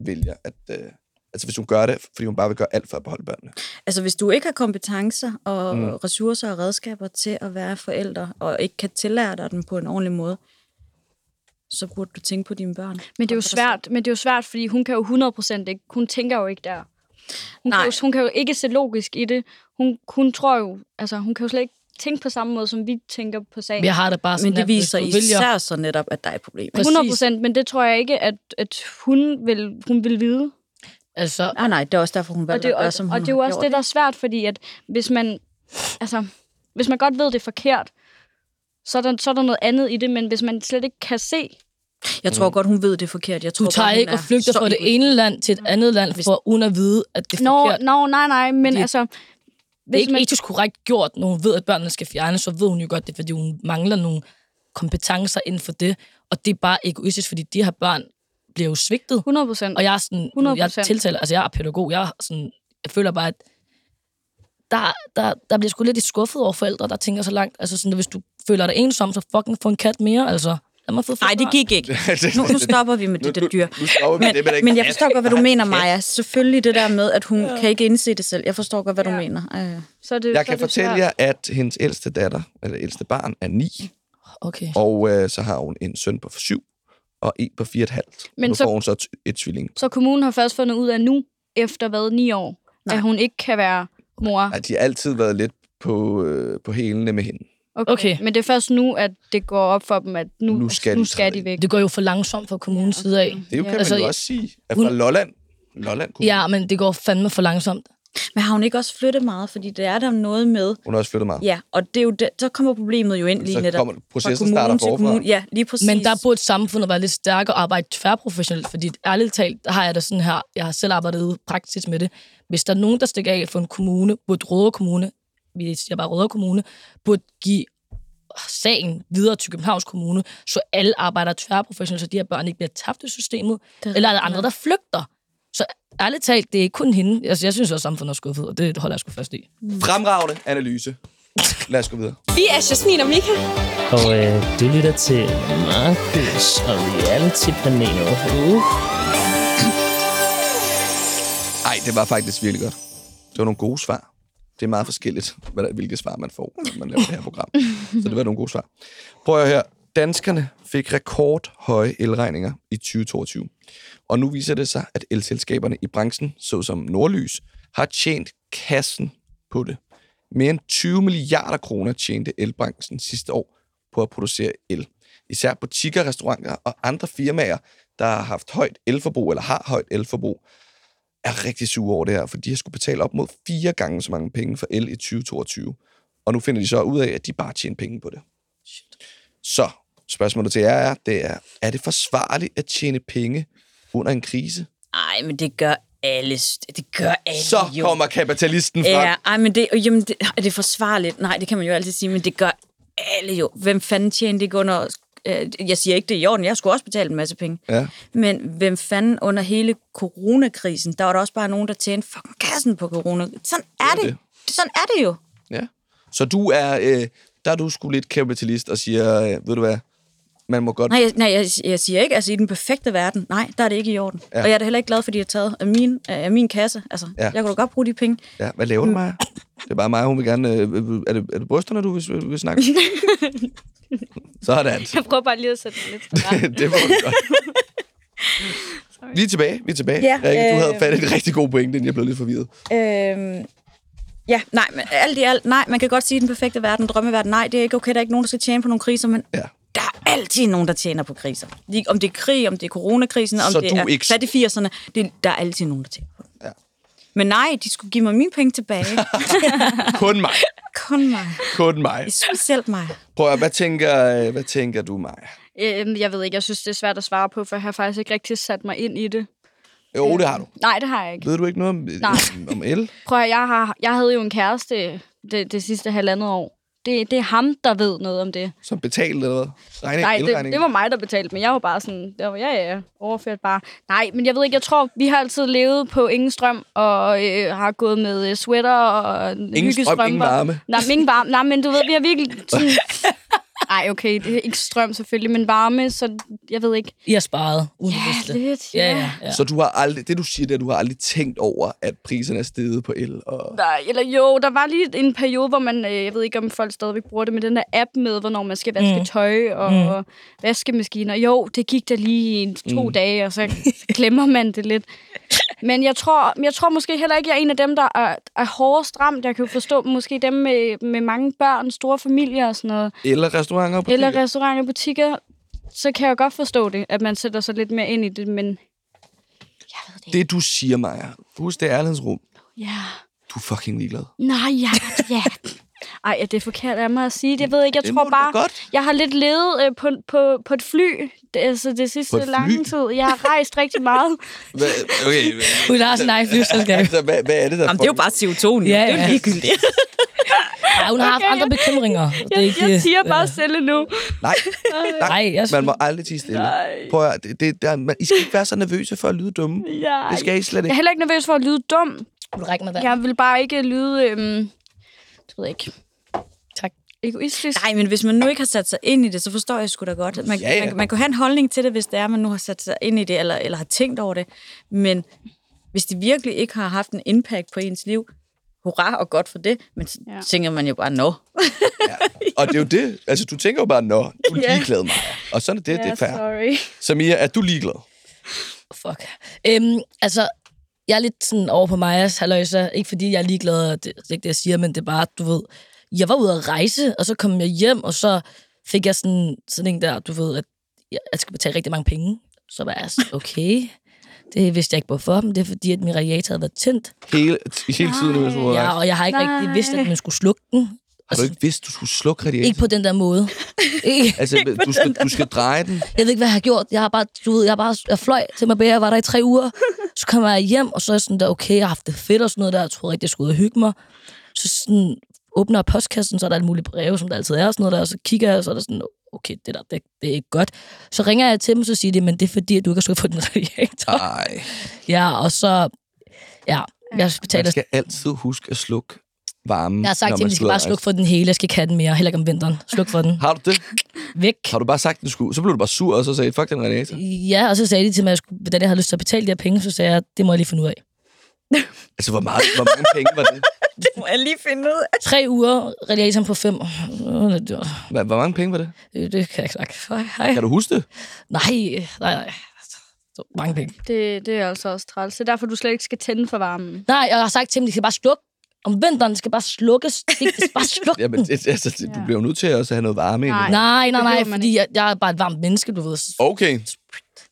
vælger at... Øh, altså hvis hun gør det, fordi hun bare vil gøre alt for at beholde børnene. Altså, hvis du ikke har kompetencer og Mm. ressourcer og redskaber til at være forældre, og ikke kan tillære dig dem på en ordentlig måde, så burde du tænke på dine børn. Men det er jo svært, men det er jo svært, fordi hun kan jo 100% ikke, hun tænker jo ikke der. Hun, Nej. kan jo, hun kan jo ikke se logisk i det. Hun, hun tror jo, altså hun kan jo slet ikke tænke på samme måde, som vi tænker på sagen. Jeg har det bare sådan, Men det at viser vælger- især så netop, at der er et problem. Præcis. 100%, men det tror jeg ikke, at, at hun, vil, hun vil vide. Altså, Nej, nej, det er også derfor, hun Og valgte det, at gøre, og, som og hun det er jo også det, der er svært, fordi at hvis man, altså, hvis man godt ved, det er forkert, så er, der, så er der noget andet i det, men hvis man slet ikke kan se, Jeg tror godt, hun ved, det er forkert. Jeg tror du tager godt, ikke og er flygter fra det ene land til et andet land, for uden at vide, at det er nå, forkert. nå, nej, nej, men Fordi- altså, Det er hvis ikke man, etisk korrekt gjort, når hun ved, at børnene skal fjernes, så ved hun jo godt, det fordi hun mangler nogle kompetencer inden for det. Og det er bare egoistisk, fordi de her børn bliver jo svigtet. 100 procent. Og jeg er sådan, 100%. jeg tiltaler, altså jeg er pædagog, jeg, er sådan, jeg føler bare, at der, der, der bliver sgu lidt skuffet over forældre, der tænker så langt. Altså sådan, at hvis du føler dig ensom, så fucking få en kat mere, altså. Lad mig få Nej, det gik ikke. Nu, nu stopper vi med det der dyr. Nu stopper vi Men, det men jeg forstår godt, hvad du mener, Maja. Selvfølgelig det der med, at hun kan ikke indse det selv. Jeg forstår godt, hvad du mener. Øh. Så er det, Jeg så kan det fortælle svært. jer, at hendes ældste datter, eller ældste barn, er ni, Okay. og øh, så har hun en søn på syv, og en på fire og et halvt. Men nu så- får hun så et, et tvilling. Så kommunen har først fundet ud af nu, efter hvad, ni år, Nej. at hun ikke kan være mor. Ej, de har altid været lidt på, øh, på hælene med hende. Okay. Okay. Men det er først nu, at det går op for dem, at nu, Nu skal nu de skal de væk. Det går jo for langsomt fra kommunens side af. Det er jo, Ja. kan Altså, man jo også sige, at hun- fra Lolland, Lolland kunne Ja, men det går fandme for langsomt. Men har hun ikke også flyttet meget? Fordi det er der noget med... hun har også flyttet meget. Ja, og det er jo det, så kommer problemet jo ind lige Så netop. kommer- processen fra starter forfra. kommune. Ja, lige præcis. Men der burde samfundet være lidt stærkere og arbejde tværprofessionelt, fordi ærligt talt, der har jeg det sådan her, jeg har selv arbejdet praktisk med det. Hvis der er nogen, der stikker af for en kommune, burde Røde Kommune, vi siger bare Røde Kommune, burde give sagen videre til Københavns Kommune, så alle arbejder tværprofessionelt, så de her børn ikke bliver tabt i systemet, er eller er der andre, der flygter. Så ærligt talt, det er ikke kun hende. Altså, jeg synes også, at samfundet er skuffet, og det holder jeg sgu fast i. Fremragende analyse. Lad os gå videre. Vi er Jasmin og Mika. Og øh, du lytter til Markus og Reality-panelet. Uh. Ej, det var faktisk virkelig godt. Det var nogle gode svar. Det er meget forskelligt, hvad der, hvilke svar man får, når man laver det her program. Så det var nogle gode svar. Prøv at høre. Danskerne fik rekordhøje elregninger i 2022. Og nu viser det sig, at elselskaberne i branchen, såsom Nordlys, har tjent kassen på det. Mere end 20 milliarder kroner tjente elbranchen sidste år på at producere el. Især butikker, restauranter og andre firmaer, der har haft højt elforbrug eller har højt elforbrug, er rigtig sure over det her, for de har skulle betale op mod fire gange så mange penge for el i 2022. Og nu finder de så ud af, at de bare tjener penge på det. Så spørgsmålet til jer er, det er, er det forsvarligt at tjene penge under en krise? Nej, men det gør alle. Det gør alle Så jo. kommer kapitalisten frem. Ja, ej, men det, jamen, det, er det forsvarligt? Nej, det kan man jo altid sige, men det gør alle jo. Hvem fanden tjente ikke under... Øh, jeg siger ikke, det er i orden. Jeg skulle også betale en masse penge. Ja. Men hvem fanden under hele coronakrisen, der var der også bare nogen, der tjente fucking kassen på corona. Sådan er Det det. Sådan er det jo. Ja. Så du er, øh, der er du sgu lidt kapitalist og siger, øh, ved du hvad, man må godt... Nej, jeg, nej jeg, jeg siger ikke, altså i den perfekte verden, nej, der er det ikke i orden. Ja. Og jeg er da heller ikke glad for, at de har taget af min, af min kasse. Altså, Ja. jeg kunne da godt bruge de penge. Ja, hvad laver du, Maja? Det er bare mig, hun vil gerne... Øh, er, det, er det brysterne, du vil, vil snakke? Sådan. Jeg prøver bare lige at sætte mig lidt det var godt. Vi er tilbage, vi er tilbage. Ja, Rikke, du havde øh, fat i en rigtig god pointe, inden jeg blev lidt forvirret. Øhm, ja, nej, men alt i alt, nej, man kan godt sige den perfekte verden, drømmeverden, nej, det er ikke okay, der er ikke nogen, der skal tjene på nogle kriser, men Ja. der er altid nogen, der tjener på kriser. Om det er krig, om det er coronakrisen, om Så det er ikke- fat i 80'erne, det, der er altid nogen, der tjener på det. Men nej, de skulle give mig mine penge tilbage. Kun mig. Kun mig. Kun mig. Specielt mig. Prøv at, hvad tænker, øh, hvad tænker du, Maja? Øhm, jeg ved ikke, jeg synes, det er svært at svare på, for jeg har faktisk ikke rigtig sat mig ind i det. Jo, det har du. Nej, det har jeg ikke. Ved du ikke noget om, Nej. om el? Prøv at, jeg, har, jeg havde jo en kæreste det, det sidste halvandet år. Det, det er ham, der ved noget om det. Som betalt eller hvad? Regning, Nej, det, det var mig, der betalte, men jeg var bare sådan, det var, ja, ja, ja, overført bare. Nej, men jeg ved ikke, jeg tror, vi har altid levet på ingen strøm, og øh, har gået med øh, sweater og Ingen strøm, ingen varme. Nej, men ingen varme. Nej, men du ved, vi har virkelig sådan... Ej, okay, det er ikke strøm selvfølgelig, men varme, så jeg ved ikke. I har sparet, Ja, lidt, Ja, ja, ja. Så du har aldrig, det du siger, det er, at du har aldrig tænkt over, at priserne er steget på el. Og... Nej, eller jo, der var lige en periode, hvor man, øh, jeg ved ikke, om folk stadigvæk bruger det, med den der app med, hvornår man skal vaske Mm. tøj og, Mm. og vaskemaskiner. Jo, det gik der lige i en, to mm. dage, og så glemmer man det lidt. Men jeg tror, jeg tror måske heller ikke, jeg er en af dem, der er, er hårdest ramt. Jeg kan jo forstå måske dem med, med mange børn, store familier og sådan noget. Eller restauranter og butikker. Eller restauranter og butikker. Så kan jeg godt forstå det, at man sætter sig lidt mere ind i det, men Det du siger, Maja. Husk det er ærlighedsrum. ja... Du er fucking ligeglad. Nej, ja, ja. Ej, er det forkert af mig at sige? Jeg ved ikke, jeg Det tror bare, godt. jeg har lidt levet øh, på, på, på et fly, det, altså det På sidste lange tid. Jeg har rejst rigtig meget. Hvad, okay, Hun har sådan en egen flyselskab. altså, hvad, hvad er det, der Jamen, det er jo bare CO2'en. Ja, Ja, det er ja. jo ligegyldigt. Ja, hun har haft Okay, andre bekymringer. Det er Jeg, ikke, jeg siger bare stille nu. Nej, Nej, jeg man må aldrig tige stille. Nej. Prøv at, det, det, der, man, I skal ikke være så nervøse for at lyde dumme. Jeg, Det skal I slet jeg er ikke. heller ikke nervøs for at lyde dum. Vil du række mig der? Jeg vil bare ikke lyde, øhm, det ved jeg ikke. Egoistisk. Nej, men hvis man nu ikke har sat sig ind i det, så forstår jeg sgu da godt. Man, Ja, ja. man, man kan have en holdning til det, hvis det er, man nu har sat sig ind i det, eller, eller har tænkt over det. Men hvis det virkelig ikke har haft en impact på ens liv, hurra og godt for det, men så Ja. ja. tænker man jo bare, nå. Og det er jo det. Altså, du tænker jo bare, nå, du er Ja. ligeglad, Maja. Og sådan er det, det er fair. sorry. Samia, er du ligeglad? Fuck. Øhm, altså, jeg er lidt sådan over på Majas halvøjse. Ikke fordi jeg er ligeglad, det, det er ikke det, jeg siger, men det er bare, du ved, jeg var ude at rejse, og så kom jeg hjem, og så fik jeg sådan, sådan en der, du ved, at jeg, skal betale rigtig mange penge. Så var jeg sådan, okay, det vidste jeg ikke hvorfor, men det er fordi, at min radiator havde været tændt. Hele, hele tiden, hvis du Ja, ja. og jeg har ikke Nej. rigtig vidst, at man skulle slukke den. Har du ikke vidst, du skulle slukke radiatoren? Ikke på den der måde. Ikke. Altså, du skal, du skal dreje den. Jeg ved ikke, hvad jeg har gjort. Jeg har bare, du ved, jeg har bare, jeg fløj til Marbella, jeg var der i tre uger. Så kommer jeg hjem, og så er jeg sådan der, okay, jeg har haft det fedt og sådan noget der. Jeg troede rigtig, jeg skulle ud og hygge mig. Så sådan, åbner postkassen, så er der alle mulige breve, som der altid er og sådan noget der. Og så kigger jeg, og så er der sådan, okay, det der, det, det er ikke godt. Så ringer jeg til dem, så siger de, men det er fordi, at du ikke har slukket for den radiator. Nej, Ja, og så, ja, jeg man betaler skal altid huske at slukke varmen, jeg har sagt til dem, man de skal at bare slukke for den hele. Jeg skal ikke have den mere, heller ikke om vinteren. Sluk for den. Har du det? Væk. Har du bare sagt, at du skulle? Så blev du bare sur, og så sagde fuck den radiator. Ja, og så sagde de til mig, at jeg skulle, hvordan jeg havde lyst til at betale de her penge, så sagde jeg, det må jeg lige finde ud af. Altså, hvor, meget, hvor mange penge var det? Det må jeg lige finde ud af. Tre uger, radiatoren på fem. Øh, det var- Hvor, hvor mange penge var det? Det, det kan jeg ikke snakke. Hej. Kan du huske det? Nej, nej, nej. Så mange penge. Det, det er altså også træls. Det er derfor, du slet ikke skal tænde for varmen. Nej, jeg har sagt til dem, de skal bare slukke. Om vinteren det skal bare slukkes. De de skal bare slukke Jamen, det, altså, det, du bliver jo nødt til også at have noget varme Nej. det. Nej, nej, nej, fordi jeg, jeg er bare et varmt menneske, du ved. Okay,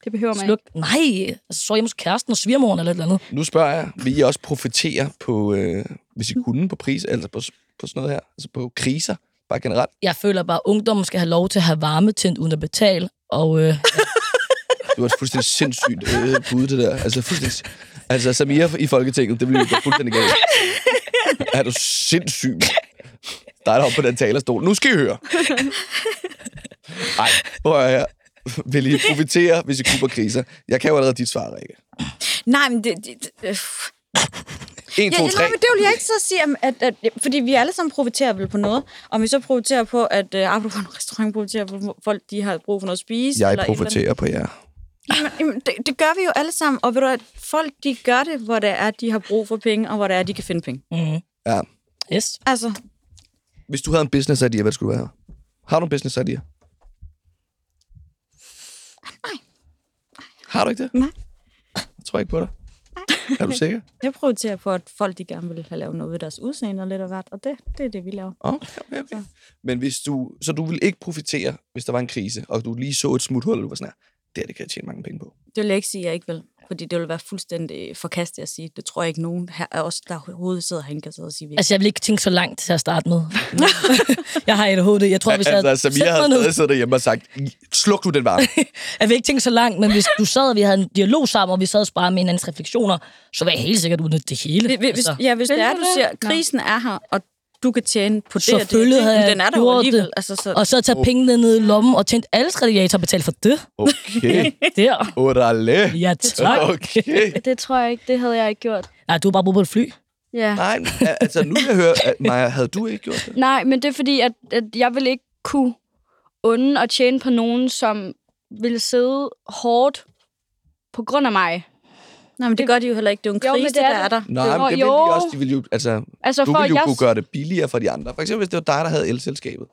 Det behøver man Sluk. Nej, altså, så er jeg måske kæresten og svigermoren eller et eller andet. nu spørger jeg. Vil I også profetere på, øh, hvis I kunne, på pris, altså på, på sådan noget her? Altså på kriser, bare generelt? Jeg føler bare, at ungdommen skal have lov til at have varme tændt uden at betale. Og øh, Det var et fuldstændig sindssygt øh, bud, det der. Altså, fuldstændig... Altså, Samia i Folketinget, det blev jo fuldstændig galt. Er du sindssyg? Dig der oppe på den talerstol. Nu skal I høre. Ej, prøv at høre her. Vil I profitere, hvis I kupper kriser? Jeg kan jo allerede dit svar, Rikke. Nej, men det... det, det øh. 1, Ja, 2, 3. nej, men det vil jeg ikke så sige, at, at, at, fordi vi alle sammen profiterer vel på noget. Om vi så profiterer på, at uh, apropos en restaurant profiterer på, at folk de har brug for noget at spise. Jeg eller et eller profiterer på jer. Jamen, jamen, det, det gør vi jo alle sammen. Og ved du, at folk de gør det, hvor det er, at de har brug for penge, og hvor det er, at de kan finde penge. Mm. Ja. Yes. Altså, Hvis du havde en business idea, hvad skulle du være? Har du en business idea? Nej. Har du ikke det? Nej. Jeg tror ikke på dig. Er du sikker? jeg profiterer på, at folk de gerne vil have lavet noget ved deres udseende og lidt af hvert, og det, det er det, vi laver. Okay, okay, okay. Men hvis du, så du vil ikke profitere, hvis der var en krise, og du lige så et smuthul, og du var sådan her, det her, det kan jeg tjene mange penge på. Det vil jeg ikke sige, at jeg ikke vil. Fordi det vil være fuldstændig forkastet at sige. Det tror jeg ikke nogen her af os, der overhovedet sidder herinde, kan sidde og sige. vi. Altså, jeg vil ikke tænke så langt til at starte med. jeg har ADHD. Jeg tror, hvis jeg altså, havde Samia sat havde stadig siddet derhjemme og sagt, sluk du den varme. jeg vil ikke tænke så langt, men hvis du sad, og vi havde en dialog sammen, og vi sad og sparede med hinandens refleksioner, så var jeg helt sikkert udnytte det hele. Hvis, altså, ja, hvis det er, du siger, krisen er her, og du kan tjene på det, og det, Selvfølgelig det, havde men jeg den er der jo alligevel. det. Altså, så, og så tage pengene ned i lommen og tænke alles radiator og betale for det. Okay. Der. Orale. Ja, tak. Okay. Det tror jeg ikke, det havde jeg ikke gjort. Nej, du har bare brugt på et fly. Ja. Nej, altså nu vil jeg høre, at Maja, havde du ikke gjort det? Nej, men det er fordi, at, at jeg vil ikke kunne unde og tjene på nogen, som vil sidde hårdt på grund af mig. Nej, men det gør de jo heller ikke. Det er jo en Jo, krise, det er der det. er der. Nej, Jo, men det vil de jo. også. De vil jo, altså, Altså, du ville jo jeg... kunne gøre det billigere for de andre. For eksempel, hvis det var dig, der havde elselskabet,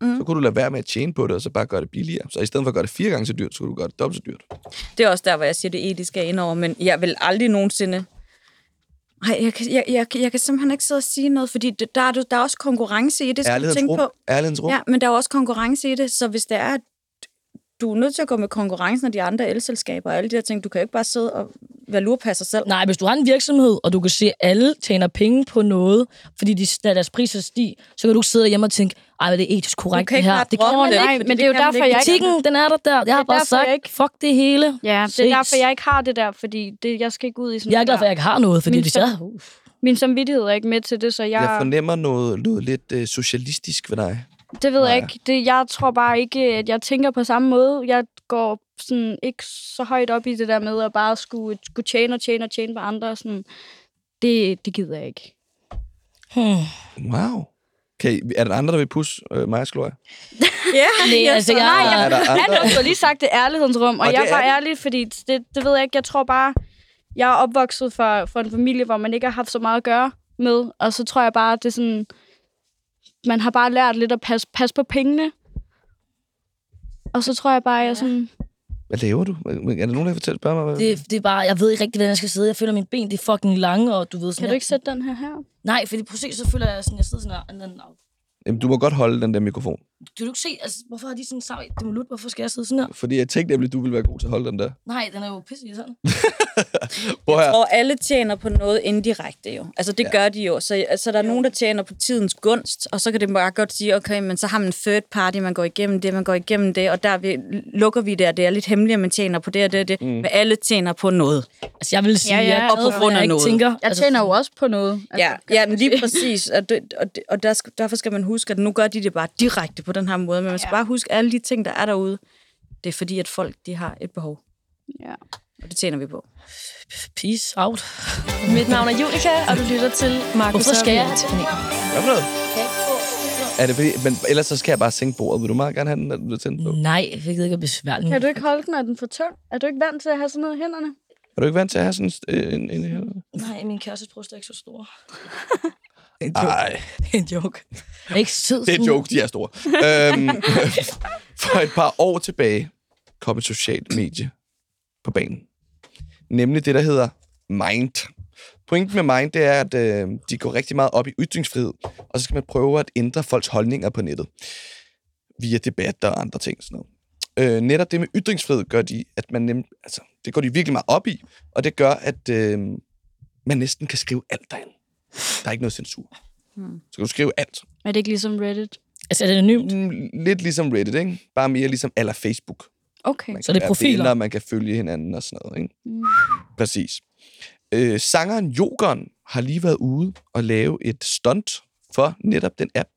mm. så kunne du lade være med at tjene på det, og så bare gøre det billigere. Så i stedet for at gøre det fire gange så dyrt, så kunne du gøre det dobbelt så dyrt. Det er også der, hvor jeg siger, det etiske er indover, men jeg vil aldrig nogensinde... Nej, jeg kan, jeg, jeg, jeg kan simpelthen ikke sidde og sige noget, fordi det, der, er, du- der er også konkurrence i det, skal du tænke rum. på. Ærlighedens rum. Ja, men der er også konkurrence i det, så hvis det er, at du er nødt til at gå med konkurrencen af de andre elselskaber og alle de her ting, du kan jo ikke bare sidde og være lurepasser selv. Nej, hvis du har en virksomhed, og du kan se, at alle tjener penge på noget, fordi de, da deres priser stiger, så kan du ikke sidde hjemme og tænke, ej, men det er etisk korrekt det her. Det går det. ikke. Nej, men det er jo man derfor, jeg ikke... Den er der der. Jeg har bare sagt, ikke- fuck det hele. Ja, det er derfor, jeg ikke har det der, fordi det, jeg skal ikke ud i sådan Jeg er glad for, at der. jeg ikke har noget, fordi Min de sam- siger, uh, Min samvittighed er ikke med til det, så jeg... Jeg fornemmer noget, noget lidt øh, socialistisk ved dig. Det ved Nej. jeg ikke. Det, jeg tror bare ikke, at jeg tænker på samme måde. Jeg går sådan ikke så højt op i det der med at bare skulle, skulle tjene og tjene og tjene på andre. Sådan. Det, det gider jeg ikke. hmm. Wow. Okay, er der andre, der vil pusse øh, Majas glorie? Ja, Nej, altså, jeg, Nej, Er der andre? Har lige sagt, det ærlighedens rum, og, Og jeg er bare det. ærlig, fordi det, det ved jeg ikke. Jeg tror bare, jeg er opvokset for, for en familie, hvor man ikke har haft så meget at gøre med, og så tror jeg bare, at det er sådan, man har bare lært lidt at passe, passe på pengene. Og så tror jeg bare, at jeg er sådan, Hvad laver du? Er der nogen, der kan fortælle spørge mig? Hvad? det, det er bare, jeg ved ikke rigtig, hvordan jeg skal sidde. Jeg føler, at mine ben det er fucking lange, og du ved sådan kan du ikke sætte den her her? Nej, fordi præcis så føler jeg sådan, jeg sidder sådan her. and then- Jamen, du må godt holde den der mikrofon. Kan du ikke se, altså, hvorfor har de sådan sagt, det må lutte, hvorfor skal jeg sidde sådan her? Fordi jeg tænkte nemlig, du ville være god til at holde den der. Nej, den er jo pisse sådan. Prøv her. Og alle tjener på noget indirekte jo. Altså det Ja. gør de jo. Så altså, der er nogen, der tjener på tidens gunst, og så kan det bare godt sige, okay, men så har man en third party, man går igennem det, man går igennem det, og der vi, lukker vi det, og det er lidt hemmeligt, at man tjener på det og det og det. Mm. Men alle tjener på noget. Altså, jeg vil sige, Ja, ja, jeg og på for, grund af jeg noget. tænker... Jeg altså, tjener jo også på noget. Altså, Ja, ja men lige præcis. Og, det, og, det, og der, derfor skal man huske, at nu gør de det bare direkte på den her måde. Men man skal Ja. bare huske, at alle de ting, der er derude, det er fordi, at folk de har et behov. Ja. Og det tjener vi på. Peace out. Mit navn er Julika, og du lytter til Markus Hvorfor skal jeg have Hvad for noget? Er det fordi, men ellers så skal jeg bare sænke bordet. Vil du meget gerne have den, der du er tændt på? Nej, jeg ved ikke, at besværligt. Kan du ikke holde den, når den er for tung? Er du ikke vant til at have sådan noget i hænderne? Er du ikke vant til at have sådan øh, en... en, en Nej, min kærestes bryst er ikke så stor. Ej, Det er en joke. Jeg er ikke sød det er en joke, de er store. øhm, for et par år tilbage kom et socialt medie på banen. Nemlig det, der hedder Mind. Pointen med Mind, det er, at øh, de går rigtig meget op i ytringsfrihed, og så skal man prøve at ændre folks holdninger på nettet via debatter og andre ting. Sådan noget. Øh, netop det med ytringsfrihed gør de, at man nem, altså, det går de virkelig meget op i, og det gør, at øh, man næsten kan skrive alt derinde. Der er ikke noget censur. Hmm. Så kan du skrive alt. Er det ikke ligesom Reddit? Altså, er det anonymt? Mm, Lidt ligesom Reddit, ikke? Bare mere ligesom aller Facebook. Okay. Man Så det er profiler? Venner, man kan følge hinanden og sådan noget, ikke? Mm. Præcis. Øh, sangeren Jokeren har lige været ude og lave et stunt for netop den app,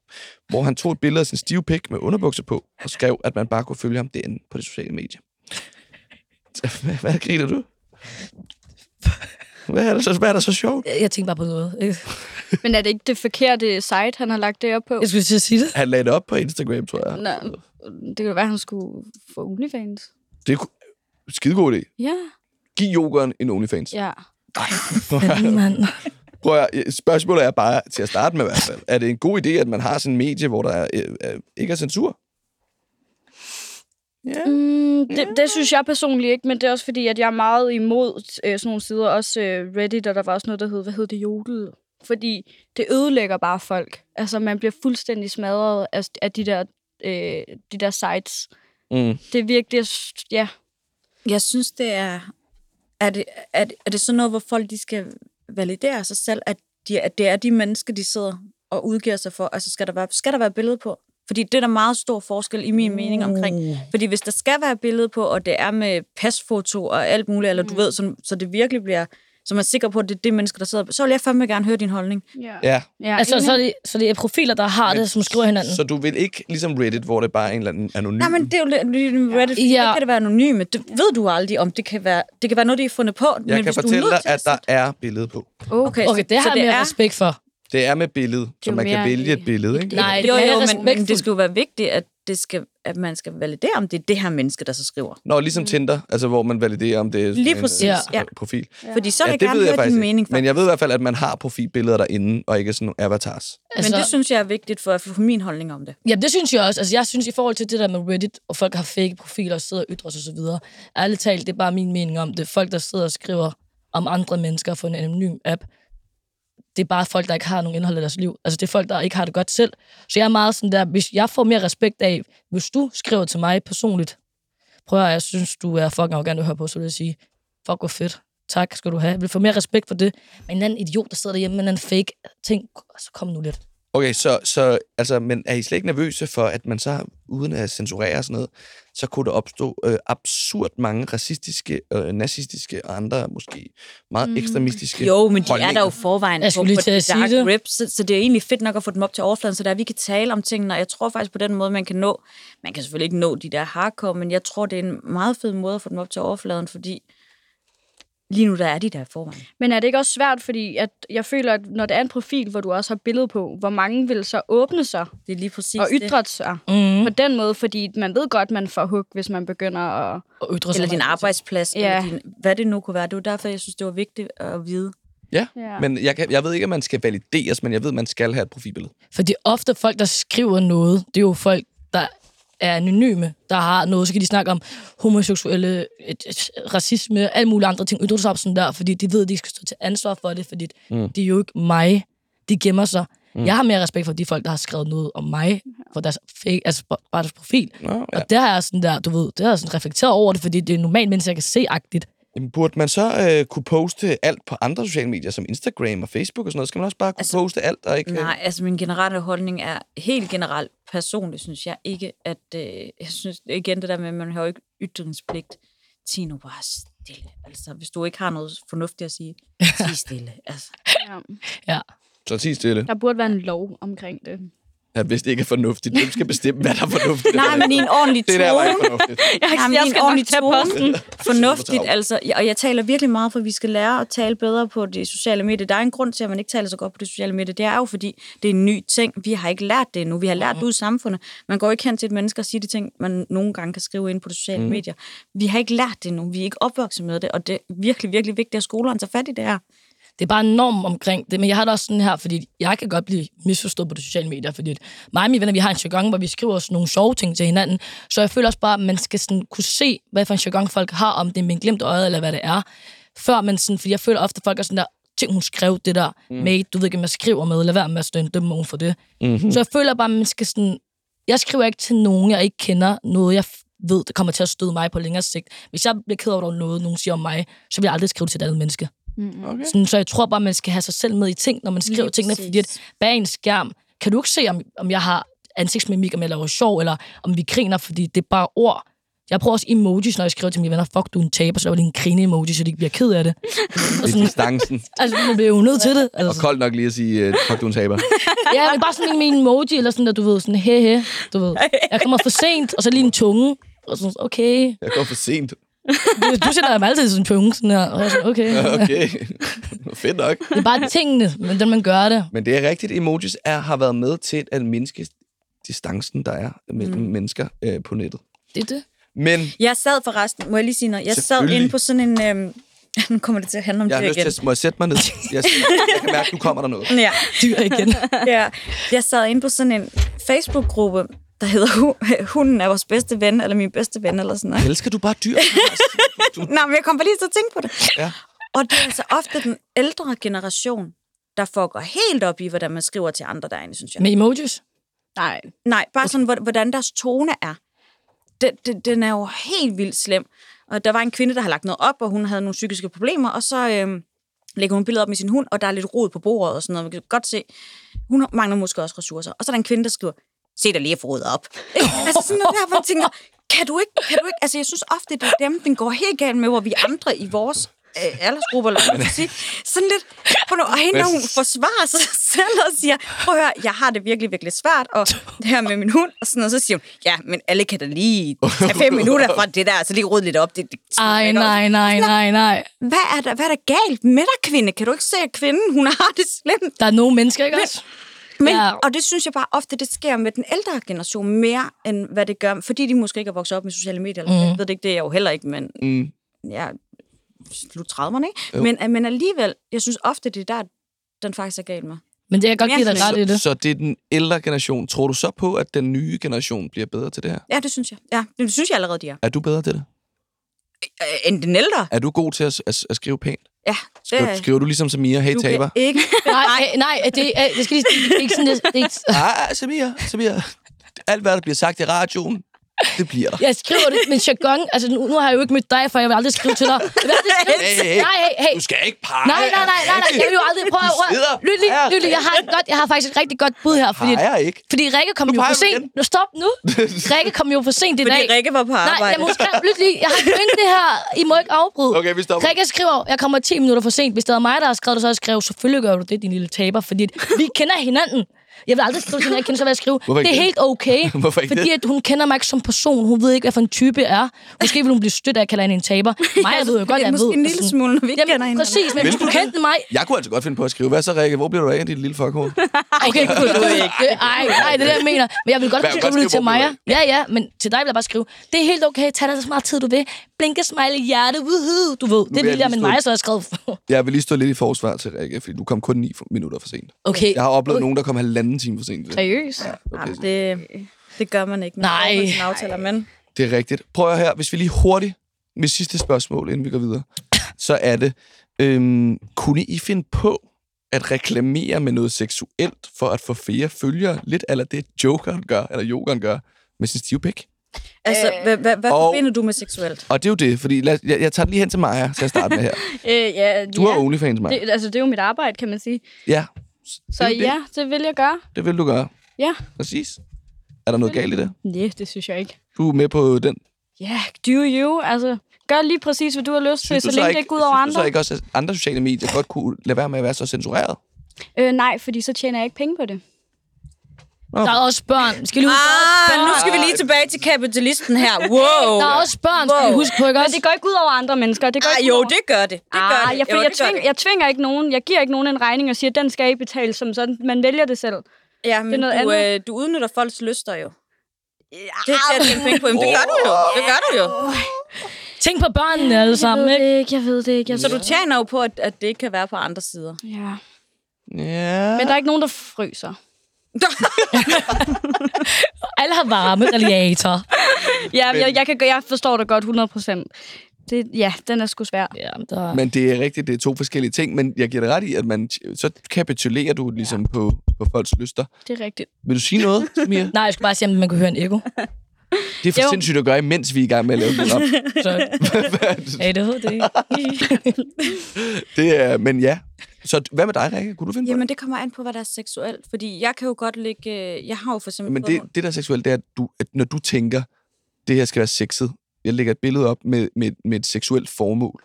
hvor han tog et billede af sin stive pik med underbukser på, og skrev, at man bare kunne følge ham derinde på det sociale medie. Hvad, hvad griner du? Hvad er, der så, hvad er der så sjovt? Jeg, jeg tænker bare på noget. ikke? Men er det ikke det forkerte site, han har lagt det op på? Jeg skulle til at sige det. Han lagde det op på Instagram, tror jeg. Nå, det kan være, at han skulle få OnlyFans. Det er skidegod idé. Ja. Giv yoghurt en OnlyFans. Ja. Mand. Prøv at, spørgsmålet er bare, til at starte med i hvert fald, er det en god idé, at man har sådan en medie, hvor der er, øh, øh, ikke er censur? Ja. Mm, det, det synes jeg personligt ikke, men det er også fordi, at jeg er meget imod øh, sådan nogle sider. Også øh, Reddit, og der var også noget, der hed, hvad hed det, Jodel? Fordi det ødelægger bare folk. Altså, man bliver fuldstændig smadret af, af de, der, øh, de der sites. Mm. Det er virkelig, ja, Jeg synes, det er... Er det, er, det, er det sådan noget, hvor folk de skal validere sig selv, at, de, at det er de mennesker, de sidder og udgiver sig for? Altså, skal der være, skal der være billede på? Fordi det er der meget stor forskel i min mening omkring. Fordi hvis der skal være billede på, og det er med pasfoto og alt muligt, eller du ved, så, så det virkelig bliver, så man er sikker på, at det er det mennesker, der sidder så vil jeg fandme gerne høre din holdning. ja. Ja, ja Altså, så er, det, så det er profiler, der har det, som skriver hinanden. så du vil ikke ligesom Reddit, hvor det bare er en eller anden anonym... Nej, men det er jo Reddit, Ja. ja. kan det være anonyme. Det ved du aldrig, om det kan være, det kan være noget, de har fundet på. jeg men kan hvis du fortælle nødt dig, at der er billede på. Okay, Okay, det har så jeg mere er, respekt for. Det er med billede, så man kan vælge et billede, ikke? Nej, Jo, det er jo, men, men det skal jo være vigtigt, at, det skal, at man skal validere, om det er det her menneske, der så skriver. Nå, ligesom Tinder, altså hvor man validerer, om det er Lige en, præcis, øh, ja. profil. Fordi så Ja, jeg det gerne høre faktisk din mening. Men jeg ved i hvert fald, at man har profilbilleder derinde, og ikke sådan nogle avatars. Altså, Men det synes jeg er vigtigt for at få min holdning om det. Ja, det synes jeg også. Altså, jeg synes i forhold til det der med Reddit, og folk har fake profiler og sidder og ytrer sig osv. Ærligt talt, det er bare min mening om det. Folk, der sidder og skriver om andre mennesker for en anonym app, det er bare folk, der ikke har nogen indhold i deres liv. Altså, det er folk, der ikke har det godt selv. Så jeg er meget sådan der, hvis jeg får mere respekt af, hvis du skriver til mig personligt, prøv at høre, jeg synes, du er fucking arrogant at høre på, så vil jeg sige, fuck, hvor fedt. Tak skal du have. Jeg vil få mere respekt for det. Men en anden idiot, der sidder derhjemme med en anden fake ting, så kom nu lidt. Okay, så, så altså, men er I slet ikke nervøse for, at man så, uden at censurere og sådan noget, så kunne der opstå øh, absurd mange racistiske, øh, nazistiske og andre måske meget ekstremistiske Jo, men de er holdninger? der jo forvejen Jeg på, lige på til at sige dark det. web, så, så det er egentlig fedt nok at få dem op til overfladen, så der vi kan tale om tingene, og jeg tror faktisk på den måde, man kan nå, man kan selvfølgelig ikke nå de der hardcore, men jeg tror, det er en meget fed måde at få dem op til overfladen, fordi lige nu der er de der i forvejen. Men er det ikke også svært, fordi at jeg føler, at når det er en profil, hvor du også har billede på, hvor mange vil så åbne sig Det er lige præcis og det. ytre sig Mm. på den måde, fordi man ved godt, man får hug, hvis man begynder at... Og ytre sig Eller din arbejdsplads, Ja. eller din, hvad det nu kunne være. Det var derfor, jeg synes, det var vigtigt at vide. Ja, Ja. men jeg, kan, jeg ved ikke, at man skal valideres, men jeg ved, at man skal have et profilbillede. Fordi ofte folk, der skriver noget, det er jo folk, der er anonyme, der har noget, så kan de snakke om homoseksuelle, et, et, racisme, alle mulige andre ting, ytre sig sådan der, fordi de ved, at de skal stå til ansvar for det, fordi mm. det er jo ikke mig, de gemmer sig. Mm. Jeg har mere respekt for de folk, der har skrevet noget om mig, for deres fake, altså bare deres profil. Nå, ja. Og der har jeg sådan der, du ved, det har jeg sådan reflekteret over det, fordi det er normalt mennesker, jeg kan se-agtigt. Jamen, burde man så øh, kunne poste alt på andre sociale medier, som Instagram og Facebook og sådan noget? Skal man også bare kunne altså, poste alt og ikke... øh, Nej, altså min generelle holdning er helt generelt personligt, synes jeg ikke, at... Øh, jeg synes igen det der med, at man har jo ikke ytringspligt. Sig nu bare stille. Altså, hvis du ikke har noget fornuftigt at sige, sig stille. Altså. Ja. Ja. Så sig stille. Der burde være en lov omkring det. Ja, hvis det ikke er fornuftigt. Hvem skal bestemme, hvad der er fornuftigt? Nej, men i en ordentlig Det tone. der var ikke fornuftigt. Jeg, Jamen, jeg i en skal ordentlig nok tage posten. Fornuftigt, altså. Og jeg taler virkelig meget for, at vi skal lære at tale bedre på de sociale medier. Der er en grund til, at man ikke taler så godt på de sociale medier. Det er jo, fordi det er en ny ting. Vi har ikke lært det endnu. Vi har lært det ud i samfundet. Man går ikke hen til et menneske og siger de ting, man nogle gange kan skrive ind på de sociale mm. medier. Vi har ikke lært det endnu. Vi er ikke opvokset med det. Og det er virkelig, virkelig vigtigt, at skolerne tager fat i det her. Det er bare en norm omkring det, men jeg har det også sådan her, fordi jeg kan godt blive misforstået på de sociale medier, fordi mig og mine venner, vi har en jargon, hvor vi skriver sådan nogle sjove ting til hinanden, så jeg føler også bare, at man skal sådan kunne se, hvad for en jargon folk har, om det er med en glimt i øjet, eller hvad det er, før man sådan, fordi jeg føler ofte, at folk er sådan der, ting hun skrev det der, mm. mate, du ved ikke, om jeg skriver med, eller være med at stå en dømme nogen for det. Mm-hmm. Så jeg føler bare, at man skal sådan, jeg skriver ikke til nogen, jeg ikke kender, noget jeg ved, det kommer til at støde mig på længere sigt. Hvis jeg bliver ked over noget, nogen siger om mig, så vil jeg aldrig skrive det til et andet menneske. Okay. Sådan, så jeg tror bare, man skal have sig selv med i ting, når man skriver Lige tingene, præcis. fordi at bag en skærm, kan du ikke se, om, om jeg har ansigtsmimik, om jeg laver sjov, eller om vi griner, fordi det er bare ord. Jeg bruger også emojis, når jeg skriver til mine venner, fuck, du er en taber, så er det en grine-emoji, så de ikke bliver ked af det. Og Det er sådan, distancen. altså, man bliver jo nødt til det. Og Altså, koldt nok lige at sige, øh, fuck, du er en taber. ja, men bare sådan en med en emoji, eller sådan der, du ved, sådan he he, du ved. Jeg kommer for sent, og så lige en tunge. Og sådan, okay. Jeg går for sent. Du, sætter dem altid i sådan en tunge, sådan her. Og jeg sådan, okay. Okay. Fedt nok. Det er bare tingene, men den man gør det. Men det er rigtigt, emojis er, har været med til at mindske distancen, der er mellem mm. mennesker øh, på nettet. Det er det. Men Jeg sad forresten, må jeg lige sige noget? Jeg sad inde på sådan en... Øhm, nu kommer det til at handle om jeg har dyr lyst igen. til at må jeg sætte mig ned. Jeg, jeg kan mærke, nu kommer der noget. Ja, Dyr igen. ja. Jeg sad inde på sådan en Facebook-gruppe, der hedder Hu- Hunden er vores bedste ven, eller min bedste ven, eller sådan noget. Elsker du bare dyr? Du, Nej, men jeg kom bare lige til at tænke på det. Ja. Og det er altså ofte den ældre generation, der foregår helt op i, hvordan man skriver til andre derinde, synes jeg. Med emojis. Nej. Nej, bare sådan, hvor- hvordan deres tone er. Den, den, den er jo helt vildt slem. Og der var en kvinde, der har lagt noget op, og hun havde nogle psykiske problemer, og så øhm, lægger hun billeder op med sin hund, og der er lidt rod på bordet og sådan noget. Vi kan godt se, hun mangler måske også ressourcer. Og så er der en kvinde, der skriver, se dig lige at få ryddet op. Altså sådan noget der, hvor man tænker, kan du ikke, kan du ikke, altså jeg synes ofte, det er dem, den går helt galt med, hvor vi andre i vores øh, aldersgrupper, eller hvad sige, sådan lidt, prøv nu, og hende, hun forsvarer sig selv og siger, prøv at høre, jeg har det virkelig, virkelig svært, og det her med min hund, og sådan noget, så siger hun, ja, men alle kan da lige tage fem minutter fra det der, så lige rydde lidt op. Det, det, Ej, nej, nej, nej, nej. Hvad er, der, hvad er der galt med dig, kvinde? Kan du ikke se, at kvinden, hun har det slemt? Der er nogle mennesker, ikke Men- også? Men, Ja. Og det synes jeg bare ofte, det sker med den ældre generation mere, end hvad det gør, fordi de måske ikke er vokset op med sociale medier. Eller, mm. Jeg ved det ikke, det er jeg jo heller ikke, men mm, jeg er slut 30'erne, ikke? Jo. Men, men alligevel, jeg synes ofte, det er der, den faktisk er galt med. Men det kan jeg godt give dig ret i så, det. så det er den ældre generation. Tror du så på, at den nye generation bliver bedre til det her? Ja, det synes jeg. Ja, det synes jeg allerede, de er. Er du bedre til det? Øh, end den ældre? Er du god til at, at, at skrive pænt? Ja, det Skriver, er skriver du ligesom Samira, hey du kan taber? ikke. Nej, øh, nej, det, er, det skal lige, det er ikke sådan, det, det er ikke, Ah, Samira, Samira. Alt, hvad der bliver sagt i radioen, det bliver der. jeg skriver det med jargon. Altså, nu, nu har jeg jo ikke mødt dig, for jeg vil aldrig skrive til dig. Jeg vil aldrig skrive, Hey, hey, nej, hey, hey. Du skal ikke pege. Nej, nej, nej, nej, nej, jeg vil jo aldrig prøve at... Lyt lige, her. lyt lige, jeg har, et godt, jeg har faktisk et rigtig godt bud her, fordi, Peger ikke. fordi Rikke kom jo for sent. Nu stop nu. Rikke kom jo for sent i dag. Fordi Rikke var på Nej, arbejde. jeg må skrive, lyt lige, jeg har pointe her. I må ikke afbryde. Okay, vi stopper. Rikke skriver, jeg kommer 10 minutter for sent. Hvis det var mig, der har skrevet det, så havde jeg skrevet, selvfølgelig gør du det, din lille taber, fordi vi kender hinanden. Jeg vil aldrig skrive til hende, jeg kender, så vil jeg skrive, det er det? helt okay. Hvorfor ikke fordi det? at hun kender mig ikke som person. Hun ved ikke, hvad for en type jeg er. Måske vil hun blive stødt af, at jeg kalder hende en taber. Mig, jeg ved jo godt, jeg Måske ved. en lille smule, når vi ikke kender hinanden. præcis, men hvis du kendte mig... Jeg kunne altså godt finde på at skrive, hvad så, Rikke? Hvor bliver du af, dit lille fuckhoved? Okay, cool. du ikke. Ej, nej, det er det, jeg mener. Men jeg vil godt Men jeg vil skrive til Maja. Ja, ja, men til dig vil jeg bare skrive, det er helt okay, tag dig så meget tid, du vil. Blinke, smile, hjerte, woohoo. Du ved, det vil er jeg stå- mig, så har jeg skrevet. Jeg vil lige stå lidt i forsvar til Rikke, fordi du kom kun 9 minutter for sent. Okay. Jeg har oplevet nogen, der kom halvanden time for sent. Seriøst? Ja, okay. Jamen, det, det gør man ikke. Man Nej. sine aftaler, men... Det er rigtigt. Prøv at høre, hvis vi lige hurtigt, med sidste spørgsmål, inden vi går videre, så er det, øhm, kunne I finde på at reklamere med noget seksuelt for at få flere følgere? Lidt eller det Jokeren gør, eller Jokeren gør med sin stive pik? Altså, hvad, hvad, hvad Og- forbinder du med seksuelt? Og det er jo det, fordi lad, jeg, jeg tager det lige hen til Maja til at starte med her. Øh, ja, Du ja. har OnlyFans, Maja. Det, altså, det er jo mit arbejde, kan man sige. Ja, Så det er ja, det vil jeg gøre. det vil du gøre. Ja. Præcis. Er der noget galt i det? Nej, det synes jeg ikke. Du er med på den. Ja, do you. Altså, gør lige præcis, hvad du har lyst til, Synes så du længe det ikke, ikke går ud over synes du andre. så ikke også, at andre sociale medier godt kunne lade være med at være så censureret? Øh, nej, fordi så tjener jeg ikke penge på det. Nå, Der er også børn. Skal lige huske, er Ah, også nu børn. skal vi lige tilbage til kapitalisten her. Wow! Der er også børn, skal I Wow. huske på, ikke Men også? det går ikke ud over andre mennesker. Det går Ah, ikke jo, over... det gør det. Det gør ah, det. jeg, jo, for jeg, det gør tving, det. jeg tvinger ikke nogen. Jeg giver ikke nogen en regning og siger, at den skal I betale som sådan. Man vælger det selv. Ja, men noget du, andet. øh, du udnytter folks lyster jo. Det er tjene penge på. Jamen, det gør du jo. Det gør du jo. Tænk på børnene alle sammen, jeg ved ikke? det ikke, jeg ved det ikke. Jeg Så ved du tjener jo på, at, at det ikke kan være på andre sider. Ja. Ja. Men der er ikke nogen, der fryser. Alle har varme radiator. Ja, Men- jeg, jeg, kan, jeg forstår dig godt 100 procent. Det, ja, den er sgu svær. Ja, der... Men det er rigtigt, det er to forskellige ting, men jeg giver dig ret i, at man, så kapitulerer du ligesom ja. på, på folks lyster. Det er rigtigt. Vil du sige noget, Mia? Nej, jeg skulle bare sige, at man kunne høre en ego. Det er for Jo. sindssygt at gøre, imens vi er i gang med at lave det op. Så, det det ikke. det er, men ja. Så hvad med dig, Rikke? Kunne du finde Jamen, det kommer an på, hvad der er seksuelt. Fordi jeg kan jo godt ligge... øh, Jeg har jo for det? eksempel... Men det, det der er seksuelt, det er, at, du, at når du tænker, det her skal være sexet, jeg lægger et billede op med, med, med et seksuelt formål.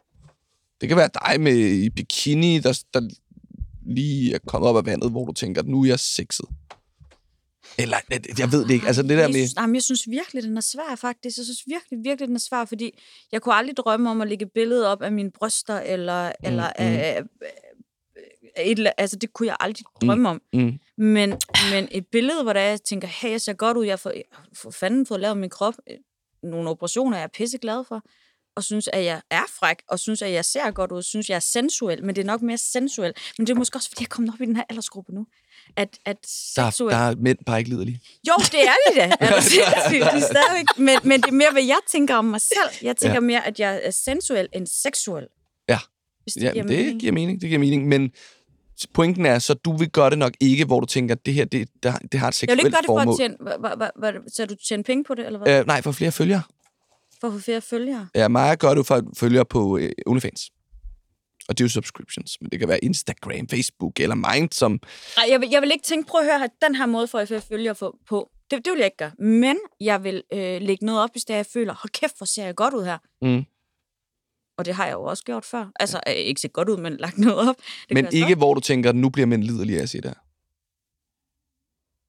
Det kan være dig med i bikini, der, der lige er kommet op af vandet, hvor du tænker, nu er jeg sexet. Eller, jeg ved det ikke. Altså det der jeg, med... synes, jamen, jeg synes virkelig, den er svær faktisk. Jeg synes virkelig, virkelig, den er svær, fordi jeg kunne aldrig drømme om at lægge billeder op af mine bryster, eller, mm, eller mm. af et, altså det kunne jeg aldrig drømme om. Mm, Men, men et billede, hvor der er, jeg tænker, hey, jeg ser godt ud, jeg får, for fanden fået lavet min krop, øh, nogle operationer, jeg er pisse glad for, og synes, at jeg er fræk, og synes, at jeg ser godt ud, synes, jeg er sensuel, men det er nok mere sensuel. Men det er måske også, fordi jeg er kommet op i den her aldersgruppe nu, at, at der, seksuel... der er mænd bare ikke liderlige. Jo, det er de da. Er sindssyg? De er stadigvæk. Men, men det er mere, hvad jeg tænker om mig selv. Jeg tænker Ja. mere, at jeg er sensuel end seksuel. Ja. Hvis det Ja, giver det mening. giver mening, det giver mening. Men pointen er, så du vil gøre det nok ikke, hvor du tænker, at det her, det, det, har- det har et Jeg vil seksuelt ikke gøre det for formål. at tjene... Hvad, hvad, hvad, så du tjene penge på det, eller hvad? Øh, nej, for flere følgere. For at få flere følgere? Ja, Maja gør det for at følge på øh, OnlyFans. Og det er jo subscriptions, men det kan være Instagram, Facebook eller Mind, som... Nej, jeg vil, jeg vil ikke tænke, prøv at høre her, den her måde får jeg flere følgere på. Det, det vil jeg ikke gøre. Men jeg vil øh, lægge noget op, hvis det er, jeg føler, hold kæft, hvor ser jeg godt ud her. Mm. Og det har jeg jo også gjort før. Altså, øh, ikke set godt ud, men lagt noget op. Det Men ikke, stadig. hvor du tænker, nu bliver mænd liderlige af at se det her.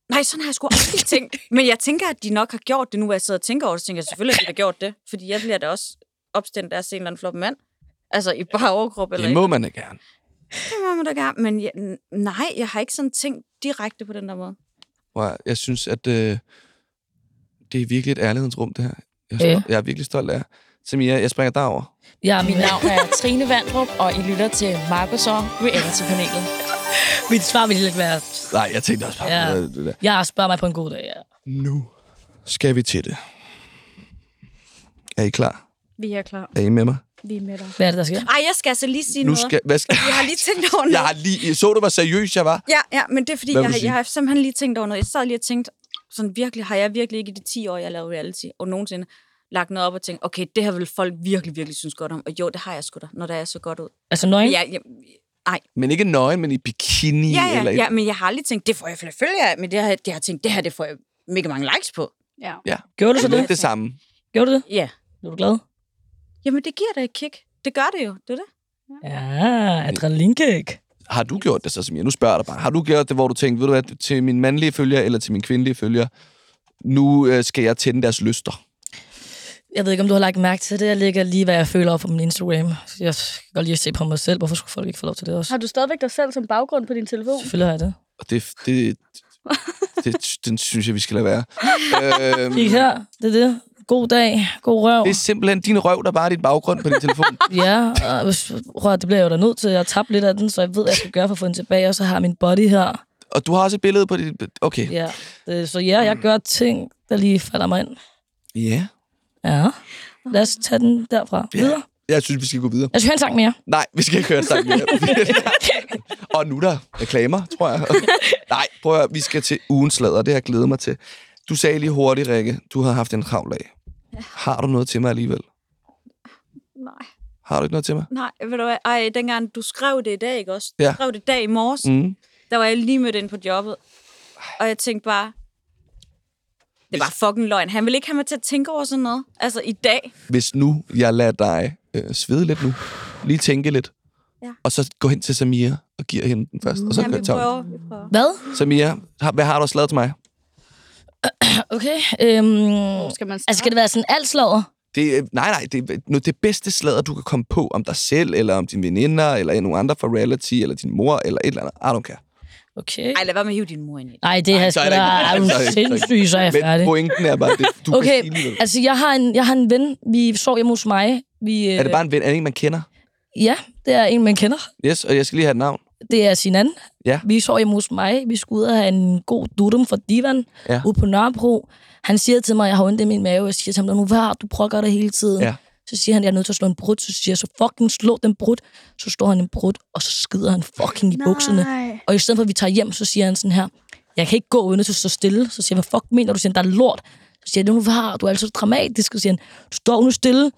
Nej, sådan har jeg sgu aldrig tænkt. Men jeg tænker, at de nok har gjort det nu, hvor jeg sidder og tænker over det. Så tænker jeg selvfølgelig, at de har gjort det. Fordi jeg bliver da også opstændt af at se en eller anden flot mand. Altså i bare overkrop eller Det må man da gerne. Det må man da gerne. Men jeg, nej, jeg har ikke sådan tænkt direkte på den der måde. At- Jeg synes, at øh, det er virkelig et ærlighedens rum, det her. Jeg er, Ja. stolt, jeg er virkelig stolt af jer. Samia, jeg springer derover. Ja, Mit navn er Trine Vandrup, og I lytter til Markus og Reality-panelet. Mit svar ville ikke være... Nej, jeg tænkte også bare Ja. på det der. Jeg spørger mig på en god dag, ja. Nu skal vi til det. Er I klar? Vi er klar. Er I med mig? Vi er med dig. Hvad er det, der sker? Ej, jeg skal altså lige sige Nu noget. skal... Hvad skal... Jeg har lige tænkt over noget. Jeg har lige... Så du, hvor seriøs jeg var? Ja, ja, men det er fordi, Hvad jeg, har- jeg har simpelthen lige tænkt over noget. Jeg sad lige og tænkte, sådan virkelig, har jeg virkelig ikke i de 10 år, jeg lavede reality, og nogensinde lagt noget op og tænkt, okay, det her vil folk virkelig, virkelig synes godt om. Og jo, det har jeg sgu da, når det er så godt ud. Altså nøgen? Men jeg, jeg, ej, Men ikke nøgen, men i bikini ja, ja, eller... ja, men jeg har aldrig tænkt, det får jeg følgere af, men det har, det har jeg tænkt, det her, det får jeg mega mange likes på. Ja. ja. Gjorde du så Det er det? samme. Gjorde du det? Ja. Er du glad? Jamen, det giver da et kick. Det gør det jo, det er det. Ja, adrenalinkick. Har du gjort det så, Samia? Nu spørger jeg dig bare. Har du gjort det, hvor du tænkte, ved du hvad, til min mandlige følger eller til min kvindelige følger, nu øh, skal jeg tænde deres lyster? Jeg ved ikke, om du har lagt mærke til det. Jeg lægger lige, hvad jeg føler op på min Instagram. Jeg skal godt lige at se på mig selv. Hvorfor skulle folk ikke få lov til det også? Har du stadigvæk dig selv som baggrund på din telefon? Selvfølgelig har jeg det. Og det, det, det, den synes jeg, vi skal lade være. øhm, Kig her. Det er det. God dag. God røv. det er simpelthen din røv, der bare er dit baggrund på din telefon. Ja, og prøv, det bliver jeg jo da nødt til. Jeg har tabt lidt af den, så jeg ved, hvad jeg skal gøre for at få den tilbage. Og så har jeg min body her. Og du har også et billede på dit... Okay. Ja. Det, så ja, jeg gør ting, der lige falder mig ind. Ja. Ja. Lad os tage den derfra. Ja. Videre. Jeg synes, vi skal gå videre. Jeg skal høre en sang mere. Nej, vi skal ikke høre en sang mere. og nu er der reklamer, tror jeg. Nej, prøv at vi skal til ugens slader. Det har jeg glædet mig til. Du sagde lige hurtigt, Rikke, du har haft en travl dag. Har du noget til mig alligevel? Nej. Har du ikke noget til mig? Nej, ved du hvad? Ej, dengang du skrev det i dag, ikke også? Ja. Du skrev det i dag i morges. Mm. Der var jeg lige mødt ind på jobbet. Og jeg tænkte bare, det var fucking løgn. Han vil ikke have mig til at tænke over sådan noget. Altså i dag. Hvis nu jeg lader dig øh, svede lidt nu, lige tænke lidt, Ja. og så gå hen til Samia og giver hende den først, og så Jamen, kan vi prøver, vi prøver. Hvad? Samia, har- hvad har du slaget til mig? Okay. Øhm, Skal man starte? altså, skal det være sådan alt slaget? Det, er- nej, nej, det er nu det bedste slader, du kan komme på om dig selv, eller om dine veninder, eller nogle andre for reality, eller din mor, eller et eller andet. I don't care. Okay. Ej, lad være med at hive din mor ind i det. Nej, det her så er skal der... Er det ikke- så er er jeg Men færdig. pointen er bare, det, du kan Okay, sige lige, altså jeg har, en, jeg har en ven, vi sov hjemme hos mig. Vi, Er det bare en ven? Er det en, man kender? Ja, det er en, man kender. Yes, og jeg skal lige have et navn. Det er Sinan. Ja. Vi sov hjemme hos mig. Vi skulle ud og have en god dudum fra divan Ja. ude på Nørrebro. Han siger til mig, jeg har ondt i min mave. Jeg siger til ham, nu hvad har du prøver det hele tiden. Ja. Så siger han, jeg er nødt til at slå en brud. Så siger jeg, så fucking slå den brud. Så står han en brud, og så skider han fucking i bukserne. Nej. Og i stedet for, at vi tager hjem, så siger han sådan her, jeg kan ikke gå uden at stå stille. Så siger jeg, hvad fuck mener du? Så siger han, der er lort. Så siger jeg, nu har du er altså så dramatisk. Så siger han, du står nu stille.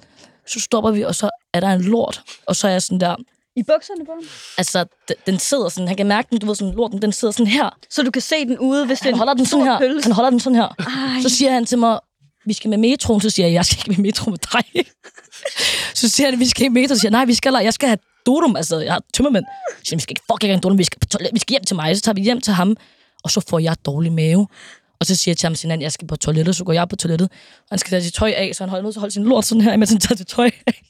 Så stopper vi, og så er der en lort. Og så er jeg sådan der, I bukserne på ham? altså, den sidder sådan, han kan mærke den, du ved, sådan lorten, den sidder sådan her. Så du kan se den ude, hvis Han en holder den sådan her. pølse. Han holder den sådan her. Ej. Så siger han til mig, vi skal med metroen. Så siger jeg, jeg skal ikke med metro med dig. så siger han, vi skal i metro. Så siger jeg, nej, vi skal, jeg skal have dorum, Altså, jeg har tømmermænd. Så siger, vi skal ikke fucking have dorum, Vi skal, toilet. vi skal hjem til mig. Så tager vi hjem til ham. Og så får jeg dårlig mave. Og så siger jeg til ham sådan, jeg skal på toilettet, så går jeg på toilettet. Og han skal tage sit tøj af, så han holder nødt til at holde sin lort sådan her, imens han tager sit tøj af.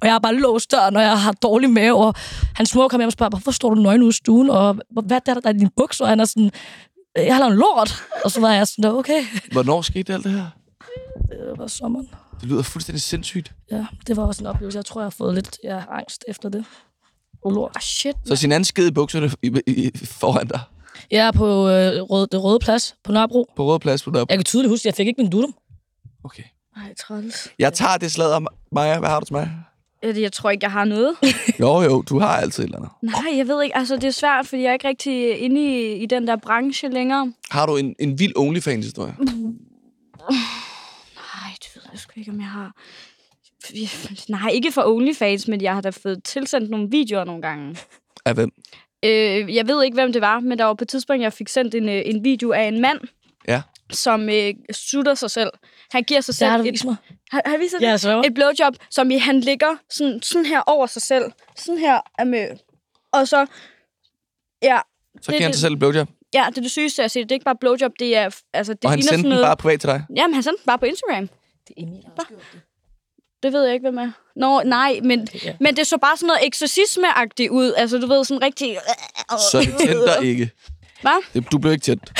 og jeg har bare låst døren, når jeg har dårlig mave. Og hans mor kommer hjem og spørger, hvorfor står du nøgen ude i stuen? Og hvad er der, der er i din bukser? Og han er sådan, jeg har lavet en lort. Og så var jeg sådan, okay. Hvornår skete alt det her? Det var sommeren. Det lyder fuldstændig sindssygt. Ja, det var også en oplevelse. Jeg tror, jeg har fået lidt ja, angst efter det. Og lort. Ah, shit. Så sin anden sked i bukserne i, i, i, foran dig Jeg er på øh, rød, det røde plads på Nørrebro. på Røde Plads på deroppe. Jeg kan tydeligt huske, at jeg fik ikke min dudum. Okay. Ej, træls. Jeg tager det slader, Maja. Hvad har du til mig? Jeg, jeg tror ikke, jeg har noget. Jo, jo, du har altid et eller andet. Nej, jeg ved ikke. Altså, det er svært, fordi jeg er ikke rigtig inde i, i den der branche længere. Har du en, en vild OnlyFans-historie? Nej, det ved jeg sgu ikke, om jeg har. Nej, ikke for OnlyFans, men jeg har da fået tilsendt nogle videoer nogle gange. Af hvem? Øh, jeg ved ikke, hvem det var, men der var på et tidspunkt, jeg fik sendt en, øh, en video af en mand, Ja. Som øh, sutter sig selv. Han giver sig Det selv har du et, mig. har, har vist det? Ja, så. et blowjob, som i, han ligger sådan, sådan her over sig selv. Sådan her er med. Og så, ja, Så Det- giver han det- sig selv et blowjob. ja, det er det sygeste, jeg har set. Det er ikke bare blowjob, det er, altså, det Og han sendte sådan den noget. bare privat til dig. Jamen, han sendte den bare på Instagram. Det er Emil, Det ved jeg ikke, hvem er. Nå, nej, men, Ja. men det så bare sådan noget eksorcisme-agtigt ud. Altså, du ved, sådan rigtig... Så det tændte dig ikke. Hvad? Det- Du blev ikke tændt.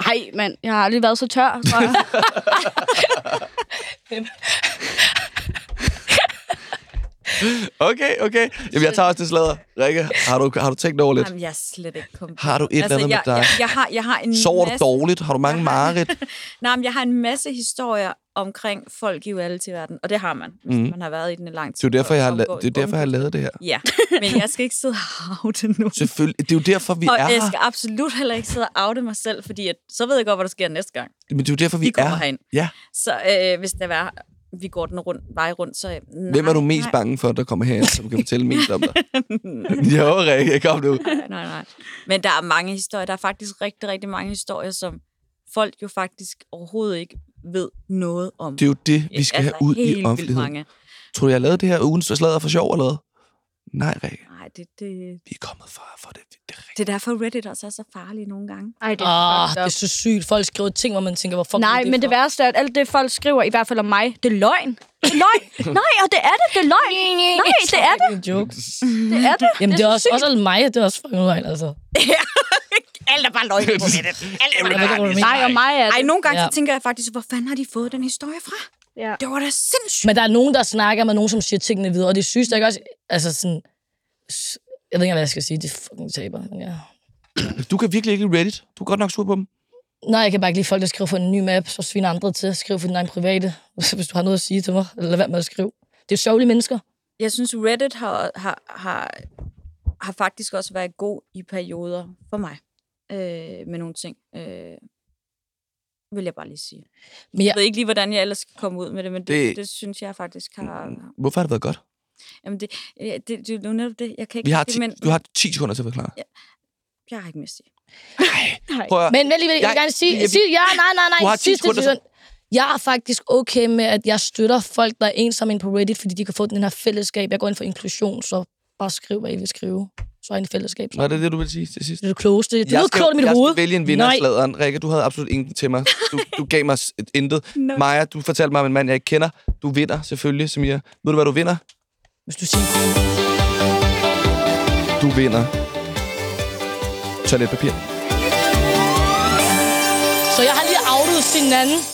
Nej, mand, jeg har aldrig været så tør, tror jeg. Okay, okay. Jamen, jeg tager også det slader. Rikke, har du, har du tænkt over lidt? Jamen, jeg er slet ikke kommet på Har du et eller andet med jeg, dig? Jeg, jeg, har, jeg har en Sover du masse, dårligt? Har du mange mareridt? Nej, men jeg har en masse historier omkring folk i reality-verdenen, og det har man, hvis Mhm. man har været i den i lang Det tid. er jo derfor, jeg har, og la- det er derfor, jeg har lavet det her. Ja, men jeg skal ikke sidde og oute nu. Selvfølgelig. Det er jo derfor, vi Og er jeg her. skal absolut heller ikke sidde og oute mig selv, fordi at, så ved jeg godt, hvad der sker næste gang. Men det er jo derfor, vi kommer er herind. Ja. Så øh, hvis der var, vi går den rundt, vej rundt, så... øh, Nej, Hvem er du mest nej, bange for, der kommer her, som kan fortælle mest om dig? jo, Rikke, kom nu. nej, nej. Men der er mange historier. Der er faktisk rigtig, rigtig mange historier, som folk jo faktisk overhovedet ikke ved noget om. Det er jo det, vi skal have ud i offentligheden. Mange. Tror du, jeg lavet det her ugen slader for sjov eller hvad? Nej, Rikke. Nej, det, det, Vi er kommet for, for det. Det er rigtigt. det er derfor, Reddit også er så farlig nogle gange. Ej, det Åh, er oh, det er så sygt. Folk skriver ting, hvor man tænker, hvor fuck Nej, er det men det for? værste er, at alt det, folk skriver, i hvert fald om mig, det er løgn. Det er løgn. Nej, og det er det. Det er løgn. Nej, det er det. en joke. Det er det. Jamen, det er så også, også mig. Det er også fucking løgn, altså. Alt er bare løgn på Reddit. Alt er du mener. Nej, og mig er det. Ej, nogle gange Ja. så tænker jeg faktisk, hvor fanden har de fået den historie fra? Ja. Det var da sindssygt. Men der er nogen, der snakker med nogen, som siger tingene videre. Og det synes jeg ikke også... Altså sådan... Jeg ved ikke, hvad jeg skal sige. Det er fucking taber. Men ja. Du kan virkelig ikke Reddit. Du er godt nok sur på dem. Nej, jeg kan bare ikke lide folk, der skriver for en ny map, så sviner andre til. Skriv for din egen private, hvis du har noget at sige til mig. Eller lad være med at skrive. Det er jo sørgelige mennesker. Jeg synes, Reddit har, har, har, har faktisk også været god i perioder for mig. Øh, med nogle ting. Øh, vil jeg bare lige sige. Men Jeg jeg, ved ikke lige, hvordan jeg ellers skal komme ud med det, men det, Det- det, synes jeg faktisk har... Hvorfor har det været godt? Jamen, det, ja, det, det, det er jo netop det. Jeg kan ikke Vi har det, ti, men du har 10 sekunder til at forklare. jeg har ikke mere at sige. Prøv at, men vel, jeg vil Jeg- gerne sige... jeg- sige ja, nej, nej, nej. Du har 10 sidste sekunder, sekund. Jeg er faktisk okay med, at jeg støtter folk, der er ensomme ind på Reddit, fordi de kan få den her fællesskab. Jeg går ind for inklusion, så bare skriv, hvad I vil skrive. Er en fællesskab. Så. Var det det, du ville sige til sidst? Det er det klogeste. Det jeg lyder klogt i mit jeg hoved. skal vælge en vinder sladeren. Rikke, du havde absolut ingenting til mig. Du, du gav mig et intet. No. Maja, du fortalte mig om en mand, jeg ikke kender. Du vinder selvfølgelig, Samir. Ved du, hvad du vinder? Hvis du siger... Du vinder toiletpapir. Så jeg har lige outet sin anden.